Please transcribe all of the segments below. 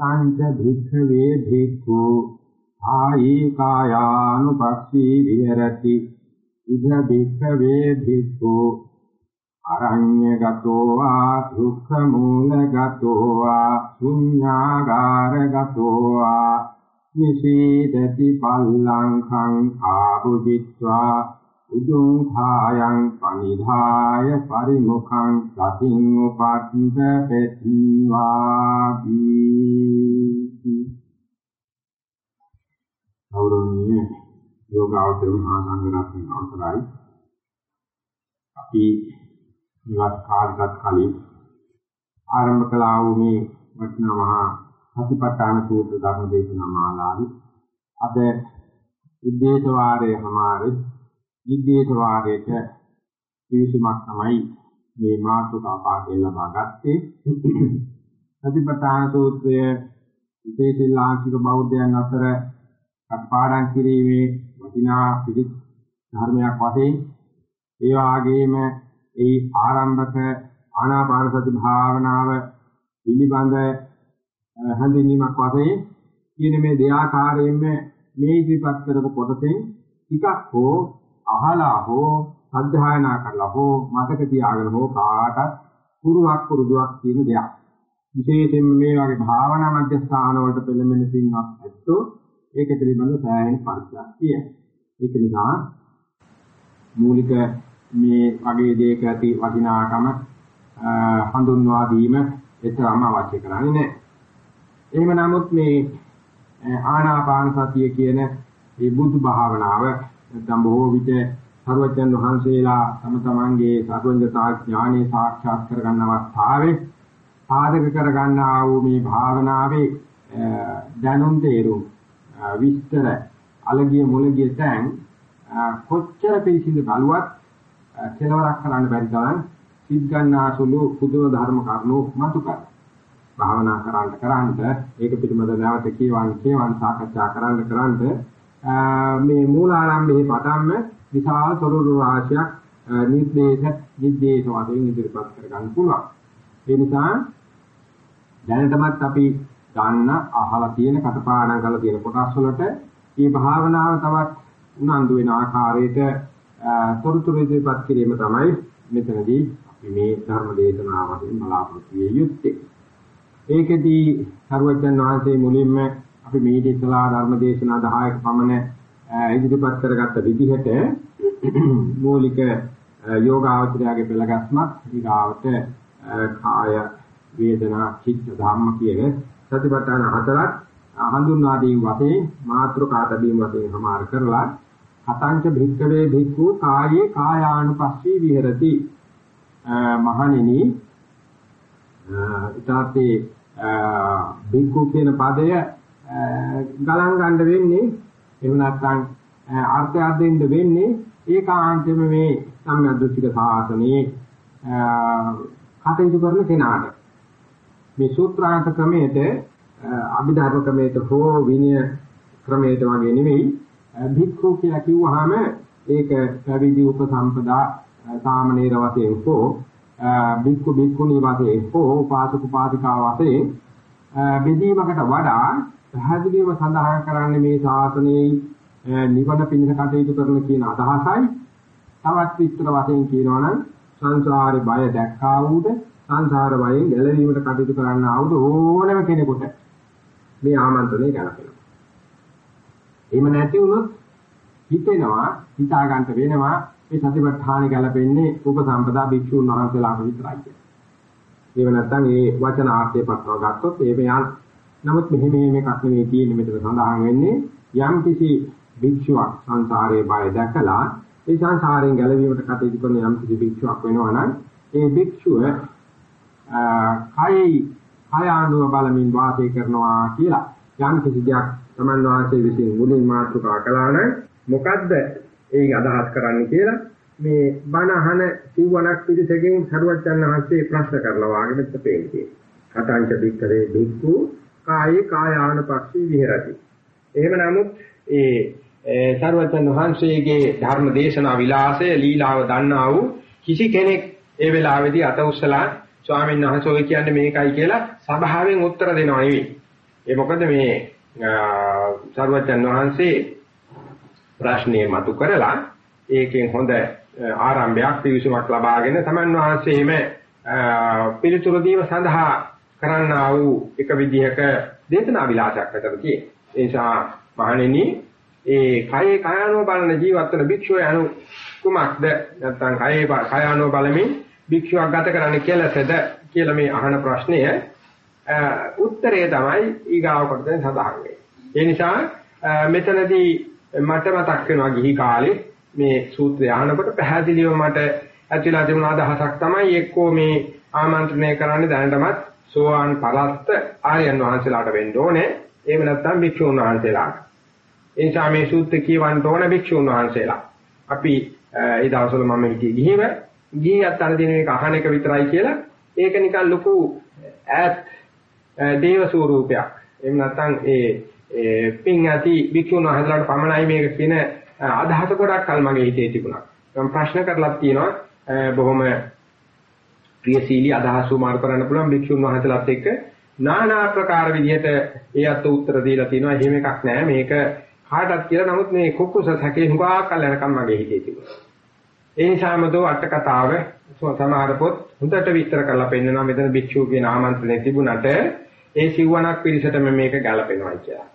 අසංච භික්ඛවේ භික්ඛු ආයේ කායානුපස්සී විහෙරති. ඉද භික්ඛවේ භික්ඛු අරඤ්‍යගතෝ වා දුක්ඛ මූලගතෝ වා ශුඤ්ඤාගාරගතෝ වා නිසීදති පල්ලංඛං ආභුජිත්වා උදුං භායං පනිධාය පරිමුඛං සතින් උපත්ත පෙත්වාති ගෞරවනීය යෝගාවතර මහා සංඝරත්නයේ අවසරයි. අපි ඉවත් කාලයක් කලින් ආරම්භ කළා වූ මේ වටිනා මහා සතිපට්ඨාන සූත්‍ර ධර්ම දේශනා මාලාවේ අද උද්දේශ වාරයේ හමාරේ නිද්දේශ වාරයේට පිවිසුමක් තමයි මේ මාතෘකා පාඩේ ලබා ගත්තේ. සතිපට්ඨාන සූත්‍රය විශේෂ ලාංකික බෞද්ධයන් අතර පාඩම් කිරීමේ වටිනා පිළිත් ධර්මයක් වශයෙන් ඒ වගේම ඒ ආරම්භක ආනාපාන සති භාවනාව පිළිබඳ හඳුන්වීමක් වශයෙන් කියන මේ දෙආකාරයෙන්ම මේ ඉදිරිපත් කරපු කොටසෙන් ටිකක් හෝ අහලා හෝ අධ්‍යයනා කරලා හෝ මතක තියාගෙන හෝ කාටත් පුරුවක් පුරුදුවක් කියන දෙයක්. විශේෂයෙන්ම මේ වගේ භාවනා මධ්‍යස්ථාන වලට පෙළඹෙන පින්වත් ඇත්තෝ ඒක පිළිබඳව සෑහෙන පරිචයක් කියයි. ඒක නිසා මූලික මේ වගේ දෙයක ඇති වටිනාකම හඳුන්වා දීම එතරම් අවශ්‍ය කරන්නේ නැහැ. එහෙම නමුත් මේ ආනාපාන සතිය කියන මේ බුදු භාවනාව නැත්නම් බොහෝ විට සර්වජන් වහන්සේලා තම තමන්ගේ සර්වඥතා ඥානෙ සාක්ෂාත් කරගන්න අවස්ථාවේ සාධක කරගන්නා වූ මේ භාවනාවේ දැනුම් තේරුම් විස්තර අලගිය මුලගිය තැන් කොච්චර පිළිසිඳ බලුවත් කෙලවරක් කරන්න බැරි තරම් සිද්ධාන්නාසුළු පුදුම ධර්ම කරුණු මතු කර භාවනා කරන්න කරන්න ඒක පිළිබඳව නැවත කියවන්න කියවන්න සාකච්ඡා කරන්න කරන්න මේ මූලාරම්භයේ පටන්ම විශාල තොරතුරු රාශියක් නිර්දේශ නිර්දේශ වශයෙන් ඉදිරිපත් කර ගන්න පුළුවන්. ඒ නිසා දැනටමත් අපි ගන්න අහලා තියෙන කටපාඩම් කරලා තියෙන කොටස් වලට මේ භාවනාව තවත් උනන්දු වෙන ආකාරයට තොරතුරු ඉදිරිපත් කිරීම තමයි මෙතනදී අපි මේ ධර්ම දේශනාවෙන් බලාපොරොත්තු වෙ යුත්තේ. ඒකෙදී සර්වජන් වහන්සේ මුලින්ම අපි මේ ඉස්සලා ධර්ම දේශනා 10ක පමණ ඉදිරිපත් කරගත්ත විදිහට මූලික යෝගාවචරයාගේ පෙළගස්මත් ඊගාවට කාය වේදනා චිත්ත ධම්ම කියන සතිපට්ඨාන හතරක් හඳුන්වා දීම වශයෙන් මාත්‍රකා තබීම වශයෙන් සමාර කරලා හතංච භික්ඛවේ භික්ඛු කායේ කායානුපස්සී විහෙරති. මහණෙනි ඊටාතේ භික්ඛු කියන පදය ගලන් ගන්න වෙන්නේ. එහෙම නැත්නම් අර්ථයක් දෙන්න වෙන්නේ. ඒකාන්තයෙන්ම මේ සම්යද්දෘෂ්ටික සාසනයේ කටයුතු කරන කෙනාට. මේ සූත්‍රාන්ත ක්‍රමයේද අභිධර්ම ක්‍රමයේද හෝ විනය ක්‍රමයේද වගේ නෙවෙයි භික්ඛු කියලා කිව්වහම ඒක පැවිදි උපසම්පදා සාමණේර වශයෙන් හෝ භික්ඛු භික්ඛුණී වශයෙන් හෝ උපාසක උපාසිකා වශයෙන් බෙදීමකට වඩා පැහැදිලිව සඳහන් කරන්නේ මේ ශාසනයේ නිවන පිණිස කටයුතු කරන කියන අදහසයි. තවත් විස්තර වශයෙන් කියනවා නම් සංසාරේ බය දැක්කා වූද සංසාර බයෙන් ගැලවීමට කටයුතු කරන්න ආවුද ඕනම කෙනෙකුට මේ ආමන්ත්‍රණය කරපෙනවා. එහෙම නැති වුණොත් හිතෙනවා හිතා ගන්න වෙනවා මේ සතිපට්ඨාන ගැලපෙන්නේ උපසම්පදා භික්ෂුන් වහන්සේලාට විතරයි කියලා. ඒව නැත්නම් ඒ වචන ආර්ථය පත්ව ගත්තොත් ඒ මෙයන් නමුත් මෙහෙම මේක නෙවෙයි තියෙන්නේ මෙතන සඳහන් වෙන්නේ යම් කිසි භික්ෂුවක් සංසාරයේ බය දැකලා ඒ සංසාරයෙන් ගැලවීමට කටයුතු කරන යම් කිසි භික්ෂුවක් වෙනවා නම් ඒ භික්ෂුව කයි කය ආනුව බලමින් වාසය කරනවා කියලා යම් කිසි දෙයක් තමන් වාසයේ විසින් මුලින් මාතෘකා කළා නම් මොකද්ද ඒ අදහස් කරන්නේ කියලා මේ බණ අහන සිවණක් පිළිසකින් සරුවච්චන් වහන්සේ ප්‍රශ්න කරලා වාගේ මෙත්ත පේන්නේ. කතාංච බික්කරේ බික්කු කායේ කායානුපස්සී විහෙරති. එහෙම නමුත් ඒ සරුවච්චන් වහන්සේගේ ධර්ම දේශනා විලාසය ලීලාව දන්නා වූ කිසි කෙනෙක් ඒ වෙලාවේදී අත උස්සලා ස්වාමීන් වහන්සේ ඔය කියන්නේ මේකයි කියලා සභාවෙන් උත්තර දෙනව නෙවෙයි. ඒ මොකද මේ සරුවච්චන් වහන්සේ ප්‍රශ්නේ මතු කරලා ඒකෙන් හොඳ ආරම්භයක් පිවිසුමක් ලබාගෙන තමන් වහන්සේම පිළිතුරු දීම සඳහා කරන්නා වූ එක විදිහක දේශනා විලාසයක් අතර තියෙනවා. ඒ නිසා මහණෙනි ඒ කයේ කයano බලන ජීවත් වෙන භික්ෂුව යනු කුමක්ද නැත්නම් කයේ කයano බලමින් භික්ෂුවක් ගත කරන්න කියලාද කියලා මේ අහන ප්‍රශ්නය උත්තරය තමයි ඊගාව කොටසෙන් සඳහන් වෙන්නේ. ඒ නිසා මෙතනදී මට මතක් වෙනවා ගිහි කාලේ මේ සූත්‍රය අහනකොට පැහැදිලිව මට ඇතිලා තිබුණ අදහසක් තමයි එක්කෝ මේ ආමන්ත්‍රණය කරන්නේ දැනටමත් සෝවාන් පරස්ත ආර්යයන් වහන්සේලාට වෙන්න ඕනේ. එහෙම නැත්නම් භික්ෂුන් වහන්සේලාට. ඒ නිසා මේ සූත්‍රය කියවන්න ඕන භික්ෂුන් වහන්සේලා. අපි ඒ දවස්වල මම හිටියේ ගිහිව ගිහියත් අර දින එක අහන එක විතරයි කියලා ඒක නිකන් ලොකු ඈත් දේව ස්වරූපයක්. එහෙම නැත්නම් ඒ ඒ පින් ඇති භික්ෂුන් වහන්සේලාට පමණයි මේක කියන අදහස ගොඩක් කල් මගේ හිතේ තිබුණා. මම ප්‍රශ්න කරලා තියෙනවා බොහොම ප්‍රියශීලී අදහස් උමාර කරන්න පුළුවන් භික්ෂුන් වහන්සේලාත් එක්ක নানা ආකාර විදිහට ඒ අත උත්තර දීලා තියෙනවා. එහෙම එකක් නෑ. මේක කාටවත් කියලා නමුත් මේ කුකුස සැකේ හුඟා කල් යනකම් මගේ හිතේ තිබුණා. ඒ නිසාම දෝ අට කතාව සමහර පොත් හොඳට විස්තර කරලා පෙන්නනවා මෙතන භික්ෂුව කියන ආමන්ත්‍රණය තිබුණට ඒ සිවණක් පිළිසටම මේක ගැලපෙනවා කියලා.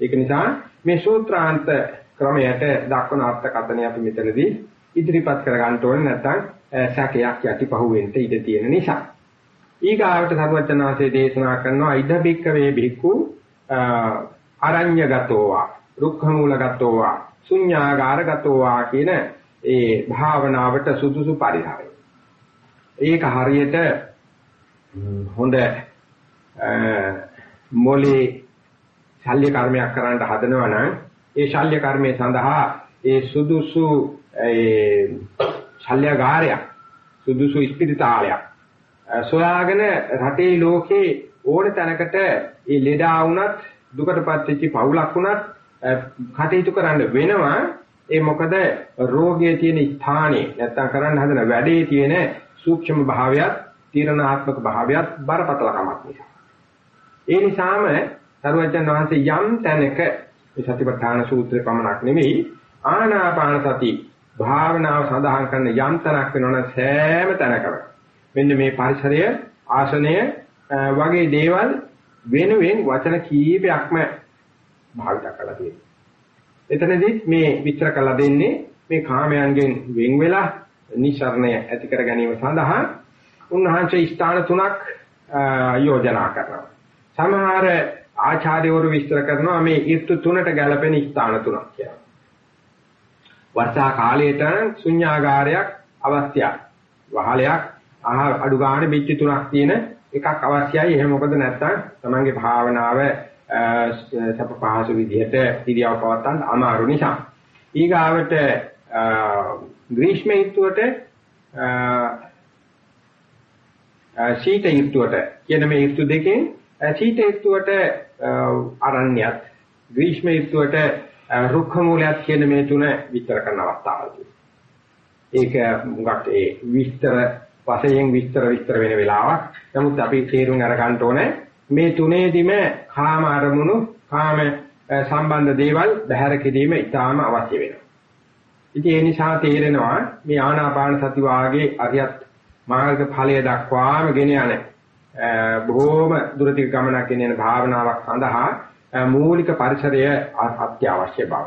ඒක නිසා මේ සූත්‍රාන්ත ක්‍රමයට දක්වන අර්ථකථනය අපි මෙතනදී ඉදිරිපත් කර ගන්න ඕනේ නැත්නම් සැකයක් යටිපහුවෙන්න ඉඩ තියෙන නිසා. ඊගාවට සර්වචනාසේ දේශනා කරනවා ඉද බික්කවේ බික්කු අරඤ්‍යගතෝවා රුක්ඛමූලගතෝවා ශුඤ්ඤාගාරගතෝවා කියන ඒ භාවනාවට සුදුසු පරිහරය. ඒක හරියට හොඳ මොලේ ශල්‍ය කර්මයක් කරන්න හදනවා නම් ඒ ශල්‍ය කර්මයේ සඳහා ඒ සුදුසු ඒ ශල්‍යගාරයක් සුදුසු ස්පිරිතාලයක් සොයාගෙන රටේ ලෝකේ ඕන තැනකට ඒ ලෙඩා වුණත් දුකටපත් වෙච්ච පවුලක් වුණත් කටයුතු කරන්න වෙනවා. ඒ මොකද රෝගයේ තියෙන ස්ථානයේ නැත්තම් කරන්න හදන වැඩේ තියෙන සූක්ෂම භාවයත් තීරණාත්මක භාවයත් බරපතලකමක් නිසා. ඒ නිසාම සරුවචන් වහන්සේ යම් තැනක මේ සතිපට්ඨාන සූත්‍රය පමණක් නෙවෙයි ආනාපාන සති භාවනාව සඳහන් කරන යම් තැනක් වෙනවනම් සෑම තැනකම මෙන්න මේ පරිසරය ආසනය වගේ දේවල් වෙනුවෙන් වචන කීපයක්ම භාවිත කරලා තියෙනවා. එතනදී මේ විස්තර කරලා දෙන්නේ මේ කාමයන්ගෙන් වෙන් වෙලා නිසරණය ඇති කර ගැනීම සඳහා උන්වහන්සේ ස්ථාන තුනක් යෝජනා කරනවා. සමහර ආචාර්යවරු විස්තර කරනවා මේ ඍතු තුනට ගැලපෙන ස්ථාන තුනක් කියලා. වර්ෂා කාලයට ශුන්‍යාගාරයක් අවශ්‍යයි. වහලයක් ආහාර අඩු ගන්න බිච්චි තුනක් තියෙන එකක් අවශ්‍යයි. එහෙම මොකද නැත්නම් තමන්ගේ භාවනාව සප පහසු විදිහට ඉරියව් පවත්තන්න අමාරු නිසා. ඊගාවට ග්‍රීෂ්ම ඍතුවට ශීත ඍතුවට කියන මේ ඍතු දෙකෙන් ශීත ඍතුවට අරණ්‍යත් ග්‍රීෂ්ම ඍතුවට රුක්ඛ මූලයක් කියන මේ තුන විස්තර කරන අවස්ථාවල් ඒක මුගක් ඒ විස්තර වශයෙන් විස්තර විස්තර වෙන වෙලාවක්. නමුත් අපි තේරුම් අරගන්න ඕනේ මේ තුනේදිම කාම අරමුණු කාම සම්බන්ධ දේවල් බහැර කිරීම ඉතාම අවශ්‍ය වෙනවා. ඉතින් ඒ නිසා තේරෙනවා මේ ආනාපාන සති වාගේ අරියත් මාර්ග ඵලය දක්වාම ගෙන යන්නේ බොහෝම දුරදිග ගමනක් ගෙනියන භාවනාවක් සඳහා මූලික පරිසරය අත්‍යවශ්‍ය බව.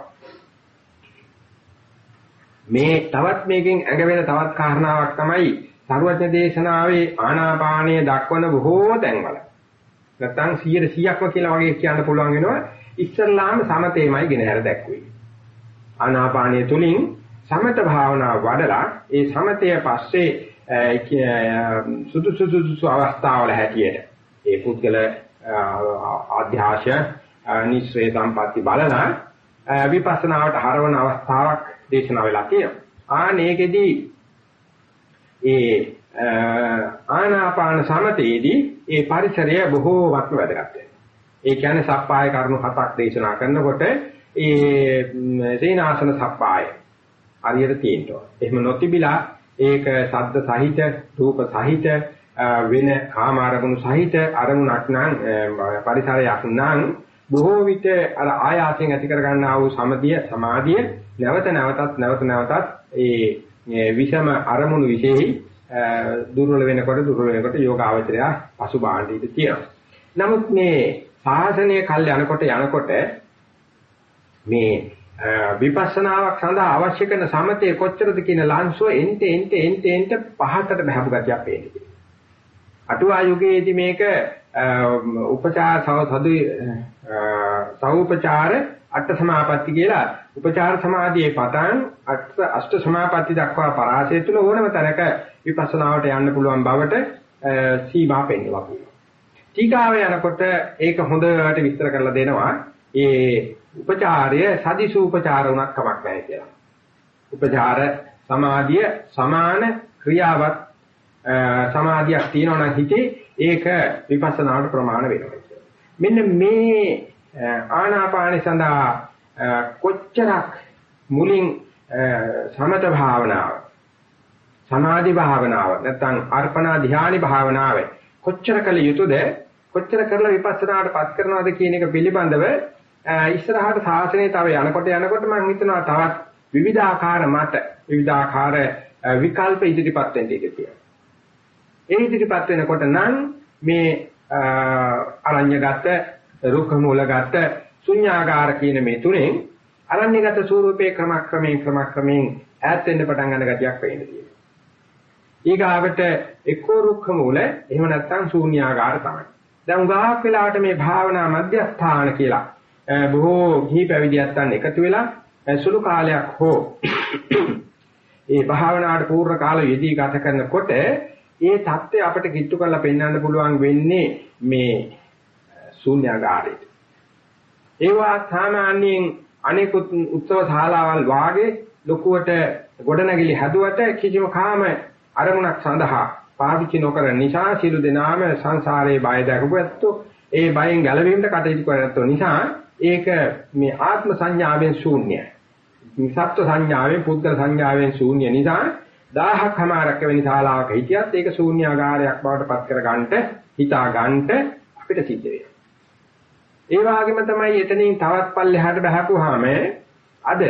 මේ තවත් මේකෙන් ඇඟ වෙන තවත් කාරණාවක් තමයි සරුවචන දේශනාවේ ආනාපානීය දක්වන බොහෝ තැන්වල. නැත්තම් 100%ක්ම කියලා වගේ කියන්න පුළුවන් වෙනවා ඉස්සල්ලාම සමතේමයි ගෙන හැර දැක්වේ. ආනාපානීය තුලින් සමත භාවනාව වඩලා ඒ සමතය පස්සේ සුදුසු සුදුසු අවස්ථාවල හැටියට ඒ පුද්ගල ආධ්‍යාශ නිශ්‍රේ සම්පatti බලන විපස්සනාවට හරවන අවස්ථාවක් දේශනා වෙලා තියෙනවා. ආනේකෙදී ඒ ආනාපාන සමතේදී ඒ පරිසරය බොහෝමත්ම වැදගත් වෙනවා. ඒ කියන්නේ සප්පාය කරුණු හතක් දේශනා කරනකොට ඒ සේනාසන සප්පාය හරියට තියෙනවා. එහෙම නොතිබිලා ඒක ශබ්ද සහිත, රූප සහිත වෙන කාම අරමුණු සහිත අරමුණක් නම් පරිසරයක් නම් බොහෝ විට අර ආයාසයෙන් ඇති කර ගන්නා වූ සමදිය සමාධිය නැවත නැවතත් නැවත නැවතත් ඒ විෂම අරමුණු විශේෂයි දුර්වල වෙනකොට දුර්වල වෙනකොට යෝගාවචරය පසුබාණ්ඩීට තියෙනවා. නමුත් මේ සාසනීය කල් යනකොට යනකොට මේ විපස්සනාවක් සඳහා අවශ්‍ය කරන සමතේ කොච්චරද කියන ලංසුව එන්ට එන්ට එන්ට එන්ට පහකට බහපු ගතියක් පේන්නේ. අටුවා යුගයේදී මේක උපචාර සෞසදු සෞපචාර අට සමාපatti කියලා උපචාර සමාධියේ පතන් අට අෂ්ට සමාපatti දක්වා පරාසය තුන ඕනම තැනක විපස්සනාවට යන්න පුළුවන් බවට සීමා පෙන්වලා තියෙනවා. ටීකාව යනකොට ඒක හොඳට විස්තර කරලා දෙනවා. ඒ උපචාරය සදිසු උපචාර උනක් කමක් නැහැ කියලා. උපචාර සමාධිය සමාන ක්‍රියාවක් සමාධියක් තියෙනවා නම් හිතේ ඒක විපස්සනාවට ප්‍රමාණ වෙනවා කියලා. මෙන්න මේ ආනාපාන සඳහා කොච්චරක් මුලින් සමත භාවනාව සමාධි භාවනාව නැත්නම් අර්පණා ධානි භාවනාව කොච්චර කළ යුතුද කොච්චර කරලා විපස්සනාටපත් කරනවද කියන එක පිළිබඳව ඉස්සරහට සාසනය තව යනකොට යනකොට මම හිතනවා තවත් විවිධාකාර මත විවිධාකාර විකල්ප ඉදිරිපත් වෙන්න ඉඩ තියෙනවා. ඒ ඉදිරිපත් වෙනකොට නම් මේ අරඤ්‍යගත රුක්ඛ මූලගත ශුන්‍යාගාර කියන මේ තුනෙන් අරඤ්‍යගත ස්වරූපේ ක්‍රමක්‍රමයෙන් ක්‍රමක්‍රමයෙන් ඈත් වෙන්න පටන් ගන්න ගතියක් වෙන්න තියෙනවා. ඊගාවට එක්කෝ රුක්ඛ මූල එහෙම නැත්නම් ශූන්‍යාගාර තමයි. දැන් උගාහක් වෙලාවට මේ භාවනා මධ්‍යස්ථාන කියලා බොහෝ ගිහි පැවිදියන් එකතු වෙලා සුළු කාලයක් හෝ ඒ භාවනාවට පූර්ව කාල යෙදී ගත කරනකොට ඒ தත්ත්වය අපිට කිට්ටු කරලා පෙන්වන්න පුළුවන් වෙන්නේ මේ ශූන්‍යාගාරයට. ඒවා සාමාන්‍යයෙන් අනෙකුත් උත්සව ශාලාවල් වාගේ ලොකුවට ගොඩනැගිලි හැදුවට කිසිම කාම අරමුණක් සඳහා පාවිච්චි නොකරන නිසා සියලු දෙනාම සංසාරයේ බය දක්වපැත්තෝ ඒ බයෙන් ගැලවීමට කටයුතු කරනතෝ නිසා ඒක මේ ආත්ම සංඥාවෙන් ශූන්‍යයි. සත්ව සංඥාවෙන් පුද්ගල සංඥාවෙන් ශූන්‍ය නිසා 1000ක් හමාරක් වෙනි ශාලාවක හිටියත් ඒක ශූන්‍යාකාරයක් බවට පත් කර ගන්නට හිතා ගන්නට අපිට සිද්ධ වෙනවා. ඒ වගේම තමයි එතනින් තවත් පල්ලෙහාට බහපුවාම අද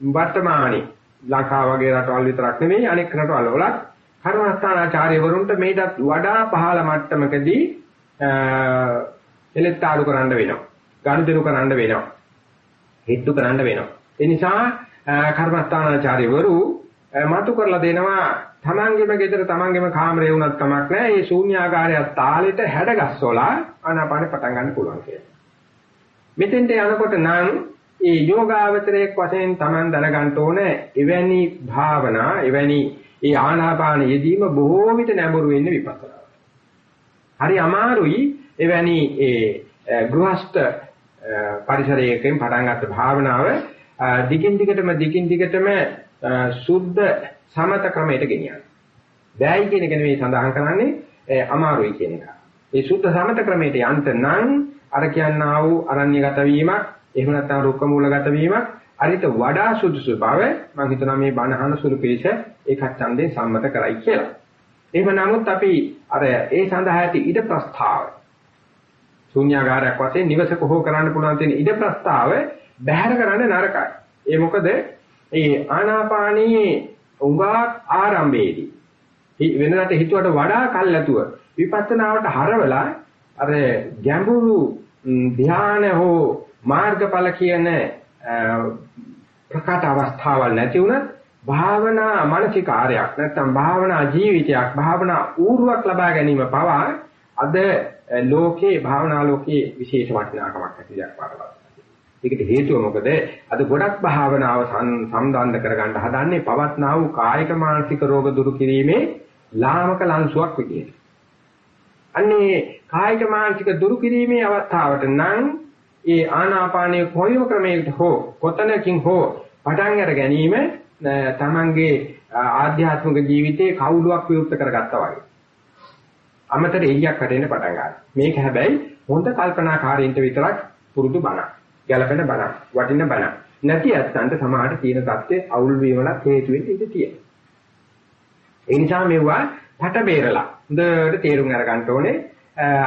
වර්තමානයේ ලංකාව වගේ රටවල් විතරක් නෙවෙයි අනෙක් රටවල් වලත් කර්මස්ථානාචාර්යවරුන්ට මේකටත් වඩා පහළ මට්ටමකදී එලෙත්තාඩු කරන්න වෙනවා. ගනුදෙනු කරන්න වෙනවා. හිටු කරන්න වෙනවා. ඒ නිසා කර්මස්ථානාචාර්යවරු මතු කරලා දෙනවා තමන්ගේම ගෙදර තමන්ගේම කාමරේ වුණත් කමක් නැහැ. මේ ශූන්‍යාකාරය තාලෙට හැඩගස්සවලා ආනාපානෙ පටන් ගන්න පුළුවන් කියලා. මෙතෙන්ට යනකොට නම් ඒ යෝගාවචරයේ වශයෙන් Taman දැනගන්න ඕනේ එවැනි භාවනා එවැනි ඒ ආනාපාන යෙදීම බොහෝ විට නැඹුරු වෙන්නේ විපස්සනා. හරි අමාරුයි එවැනි ඒ ගෘහස්ත පරිසරයකින් පටන් ගන්න භාවනාව දිගින් දිගටම දිගින් දිගටම සුද්ධ සමත ක්‍රමයට ගෙනියන්න. බෑයි කියන එක නෙවෙයි සඳහන් කරන්නේ අමාරුයි කියන එක. ඒ සුද්ධ සමත ක්‍රමයට යන්න නම් අර කියන්නා වූ අරණ්‍යගත වීමක් එහෙම නැත්නම් රුක්ක මූලගත වීමක් අරිට වඩා සුදුසු බව මම හිතනවා මේ බණහන සුළු පිළිස ඒකත් ඡන්දේ සම්මත කරයි කියලා. එහෙම නමුත් අපි අර ඒ සඳහා ඇති ඉද ප්‍රස්තාව ශුන්‍යාගාරයක් වශයෙන් නිවස කොහොම කරන්න පුළුවන් තියෙන ඉද ප්‍රස්තාව බැහැර කරන්න නරකයි. ඒ මොකද ඒ ආනාපානී උඟාක් ආරම්භයේදී වෙනදාට හිතුවට වඩා කල්ැතුව විපස්සනාවට හරවලා අර ගැඹුරු ධානය හෝ මාර්ගඵල කියන ප්‍රකට අවස්ථාවල් නැති වුණත් භාවනා මානසිකාරයක් නැත්නම් භාවනා ජීවිතයක් භාවනා ඌර්වක් ලබා ගැනීම පවා අද ලෝකේ භාවනා ලෝකේ විශේෂ වටිනාකමක් ඇති දෙයක් වඩපත්. ඒකට හේතුව මොකද? අද ගොඩක් භාවනාව සම්බන්ධ කරගන්න හදන්නේ පවත්නා වූ කායික මානසික රෝග දුරු කිරීමේ ලාමක ලංසුවක් විදියට. අන්නේ කායික මානසික දුරු කිරීමේ අවස්ථාවට නම් ඒ ආනාපානයේ කොයිම ක්‍රමයකට හෝ කොතනකින් හෝ පටන් අර ගැනීම තමන්ගේ ආධ්‍යාත්මික ජීවිතයේ කවුලුවක් විවෘත කරගත්තා වගේ. අමතර එළියක් වැටෙන්න පටන් ගන්නවා. මේක හැබැයි හොඳ කල්පනාකාරීන්ට විතරක් පුරුදු බණක්. ගැළපෙන බණක්, වටින බණක්. නැති ඇත්තන්ට සමාහට තියෙන தත්ත්වයේ අවුල් වීමලක් හේතු වෙන්න ඉඩ තියෙනවා. ඒ නිසා මෙවුවා පට බේරලා හොඳට තේරුම් අරගන්න ඕනේ.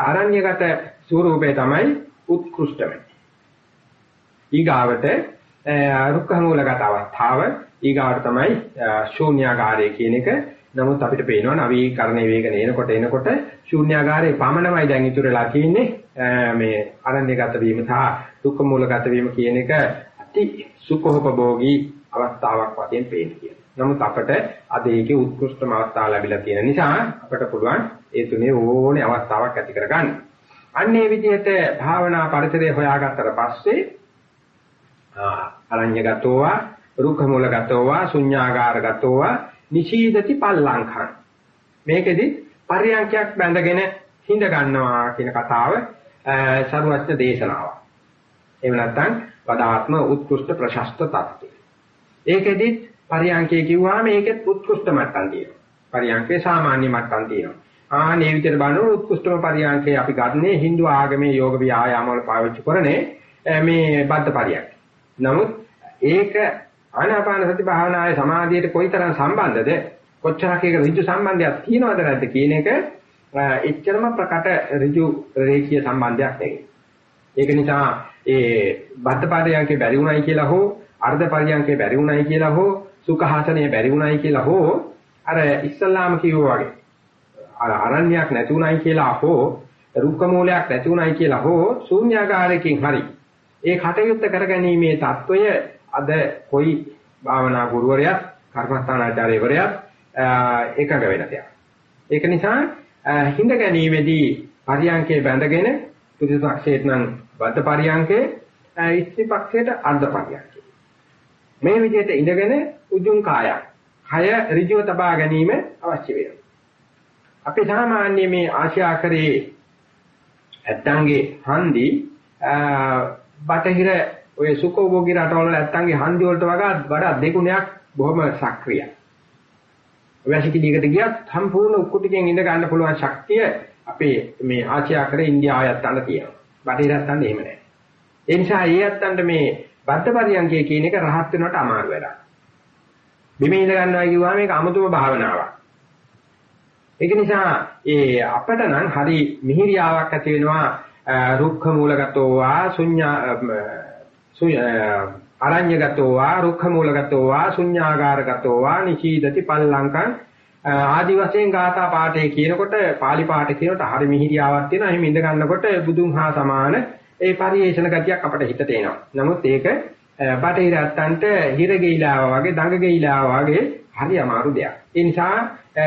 අරණ්‍යගත ස්වරූපේ තමයි උත්කෘෂ්ඨම. ඊගාවට රුක්ඛ මූලගත අවස්ථාව ඊගාවට තමයි ශූන්‍යාකාරය කියන එක. නමුත් අපිට පේනවා නවීකරණයේ වේගන එනකොට එනකොට ශූන්‍යාකාරයේ පමණමයි දැන් ඉතුරු වෙලා තියෙන්නේ. මේ අරණ්‍යගත වීම සහ දුක්ඛ මූලගත වීම කියන එක අති සුඛෝපභෝගී අවස්ථාවක් වශයෙන් පේන්නේ. නමුත් අපට අද ඒකේ උත්කෘෂ්ඨම අවස්ථාව ලැබිලා තියෙන නිසා අපට පුළුවන් ඒ තුනේ ඕනේ අවස්ථාවක් ඇති කරගන්න. අන්න ඒ විදිහට භාවනා පරිසරය හොයාගත්තට පස්සේ අරඤ්‍යගතෝවා රුක්ඛමූලගතෝවා ශුඤ්ඤාගාරගතෝවා නිශීදති පල්ලංඛං මේකෙදි පරියන්කයක් බැඳගෙන හිඳ ගන්නවා කියන කතාව සරුවච්ච දේශනාවක්. එහෙම නැත්නම් පදාත්ම උත්කෘෂ්ඨ ප්‍රශස්ත තත්ත්වය. ඒකෙදිත් පරියන්කේ කිව්වහම ඒකෙත් උත්කෘෂ්ඨ මට්ටම් තියෙනවා. පරියන්කේ සාමාන්‍ය මට්ටම් තියෙනවා. ආ මේ විදිහට බලනකොට උත්කෘෂ්ඨම පරියන්කේ අපි ගන්නේ Hindu ආගමේ යෝග ව්‍යායාම වල පාවිච්චි කරන්නේ මේ බද්ධ පරියන්ක. නමුත් ඒක ආනාපාන සති භාවනාවේ සමාධියට කොයිතරම් සම්බන්ධද කොච්චරක් ඒක ඍජු සම්බන්ධයක් තියෙනවද නැද්ද කියන එක එච්චරම ප්‍රකට ඍජු රේඛීය සම්බන්ධයක් නෙවෙයි. ඒක නිසා ඒ බද්ධ පරියන්කේ බැරි වුණයි කියලා හෝ අර්ධ පරියන්කේ බැරි වුණයි කියලා හෝ සුඛාසනයේ බැරි වුණයි කියලා හෝ අර ඉස්ලාම කියෝ වගේ අර අරණ්‍යයක් නැති වුණයි කියලා හෝ රුක්ක මූලයක් නැති වුණයි කියලා හෝ ශූන්‍යාකාරයෙන් හරි ඒ කටයුත්ත කරගැනීමේ తত্ত্বය අද කොයි භාවනා ගුරුවරයෙක් කර්මස්ථානාචාර්යවරයෙක් එකඟ වෙන දෙයක්. ඒක නිසා හිඳ ගැනීමේදී පරියන්කේ බැඳගෙන පුදුසක්ෂේත් නම් බද්ද පරියංකේ ඉස්ති පක්ෂයට අර්ධ පරියංකේ. මේ විදිහට ඉඳගෙන උජුං කායක්. කය ඍජුව තබා ගැනීම අවශ්‍ය වෙනවා. අපි සාමාන්‍ය මේ ආශ්‍යාකරේ ඇත්තන්ගේ හන්දි බටහිර ඔය සුඛෝභෝගී රටවල නැත්තන්ගේ හන්දි වලට වඩා වඩා දෙගුණයක් බොහොම සක්‍රියයි. වැසිකිළියකට ගියත් සම්පූර්ණ උක්කුටිකෙන් ඉඳ ගන්න පුළුවන් ශක්තිය අපේ මේ ආසියාකරේ ඉන්දියාව යත්තන්ට තියෙනවා. බටහිර යත්තන්ට එහෙම නැහැ. ඒ නිසා ඒ යත්තන්ට මේ බද්ධ පරියන්කය කියන එක රහත් වෙනවට අමාරු වැඩක්. බිමේ ඉඳ ගන්නවා කියුවා මේක අමුතුම භාවනාවක්. ඒක නිසා ඒ අපට නම් හරි මිහිරියාවක් ඇති වෙනවා රුක්ඛ මූලගතෝ වා ශුඤ්ඤා අරඤ්‍යගතෝ වා රුක්ඛ මූලගතෝ වා ශුඤ්ඤාගාරගතෝ වා නිචීදති පල්ලංකං ආදි වශයෙන් ගාථා පාඨය කියනකොට pāli පාඨය කියනකොට හරි මිහිරියාවක් තියෙනවා. එහෙම ඉඳ ගන්නකොට බුදුන් හා සමාන ඒ පරිේශන ගතියක් අපට හිතට එනවා. නමුත් ඒක බටහිර අත්තන්ට හිර ගෙයිලාව වගේ දඟ ගෙයිලාව වගේ හරි අමාරු දෙයක්. ඒ නිසා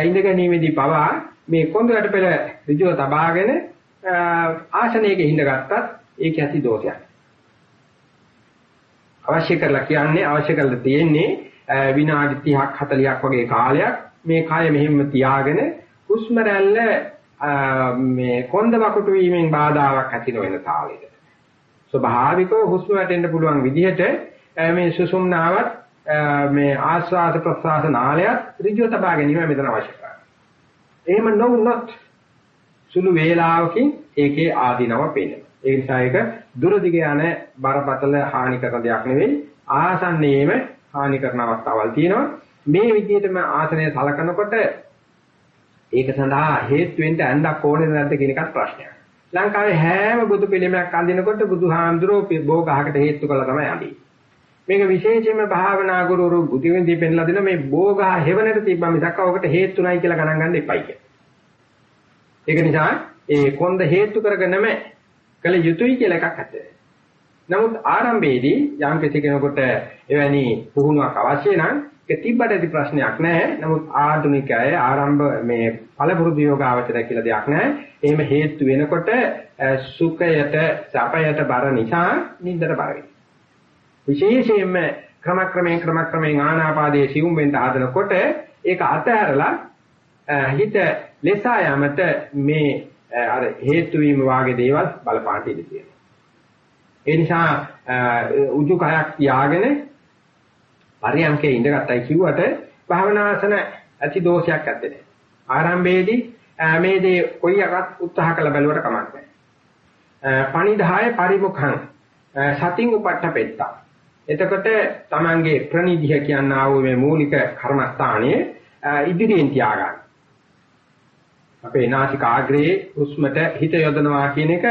ඉඳ ගැනීමේදී පවා මේ කොන්දරට පෙර ඍජුව තබාගෙන ආසනයක හිඳගත්තත් ඒක ඇති දෝෂයක්. අවශ්‍ය කරලා කියන්නේ අවශ්‍ය කරලා තියෙන්නේ විනාඩි 30ක් 40ක් වගේ කාලයක් මේ කය මෙහෙම තියාගෙන හුස්ම රැල්ල මේ කොන්ද වකුටු වීමෙන් බාධාවක් ඇති නොවන තාලෙට ස්වභාවිකව හුස්ම වැටෙන්න පුළුවන් විදිහට මේ සුසුම්නාවත් මේ ආස්වාද ප්‍රසආස නාලයත් ඍජුව තබා ගැනීම මෙතන අවශ්‍ය කරනවා. එහෙම නොවුනොත් සුළු වේලාවකින් ඒකේ ආධිනව පේනවා. ඒ නිසා ඒක දුර දිග යන බරපතල හානි කරන දෙයක් නෙවෙයි ආසන්නයේම හානි කරන අවස්ථාවල් තියෙනවා. මේ විදිහටම ආසනය සලකනකොට ඒක සඳහා හේතු වෙන්න ඇඳක් ඕනේ නැද්ද කියන එකත් ප්‍රශ්නයක්. ලංකාවේ හැම බුදු පිළිමයක් අඳිනකොට බුදුහාමුදුරුවෝ බෝගහකට හේතු කළා තමයි අඳින්නේ. මේක විශේෂයෙන්ම භාවනා ගුරුවරු බුද්ධිවිඳි පෙන්ලා දෙන මේ බෝගහ හේවනට තිබ්බා මිසක් අවකට හේතු නැයි කියලා ගණන් ගන්න එපයි කිය. ඒක නිසා ඒ කොන්ද හේතු කරගෙනම කළ යුතුයි කියලා එකක් ඇත්තේ. නමුත් ආරම්භයේදී යම් කෙනෙකුට එවැනි පුහුණුවක් අවශ්‍ය නම් ඒක තිබ්බටදී ප්‍රශ්නයක් නැහැ. නමුත් ආධුනිකය ආරම්භ මේ පළපුරුදු යෝගාවචරය කියලා දෙයක් නැහැ. එහෙම හේතු වෙනකොට සුඛයට, සැපයට බර නිසා නින්දට බර වෙනවා. විශේෂයෙන්ම ක්‍රමක්‍රමයෙන් ක්‍රමක්‍රමයෙන් ආනාපාදයේ සිවුම් වෙන්න හදනකොට ඒක අතහැරලා හිත ලෙසා යමත මේ අර හේතු වීම වාගේ දේවල් බලපාන්න ඉඩ තියෙනවා. ඒ නිසා උජු කයක් තියාගෙන පරියන්කේ ඉඳගත්තයි කිව්වට භාවනාසන ඇති දෝෂයක් ඇත්තේ නැහැ. ආරම්භයේදී මේ දේ කොයි එකක් උත්සාහ කළ බැලුවට කමක් නැහැ. පණිදාය පරිමුඛං සතින් උපට්ඨපෙත්තා. එතකොට Tamange ප්‍රනිධිය කියනා වූ මේ මූලික කර්මස්ථානයේ ඉදිරියෙන් තියාගන්න. අපේ නාසිකාග්‍රයේ හුස්මට හිත යොදනවා කියන එක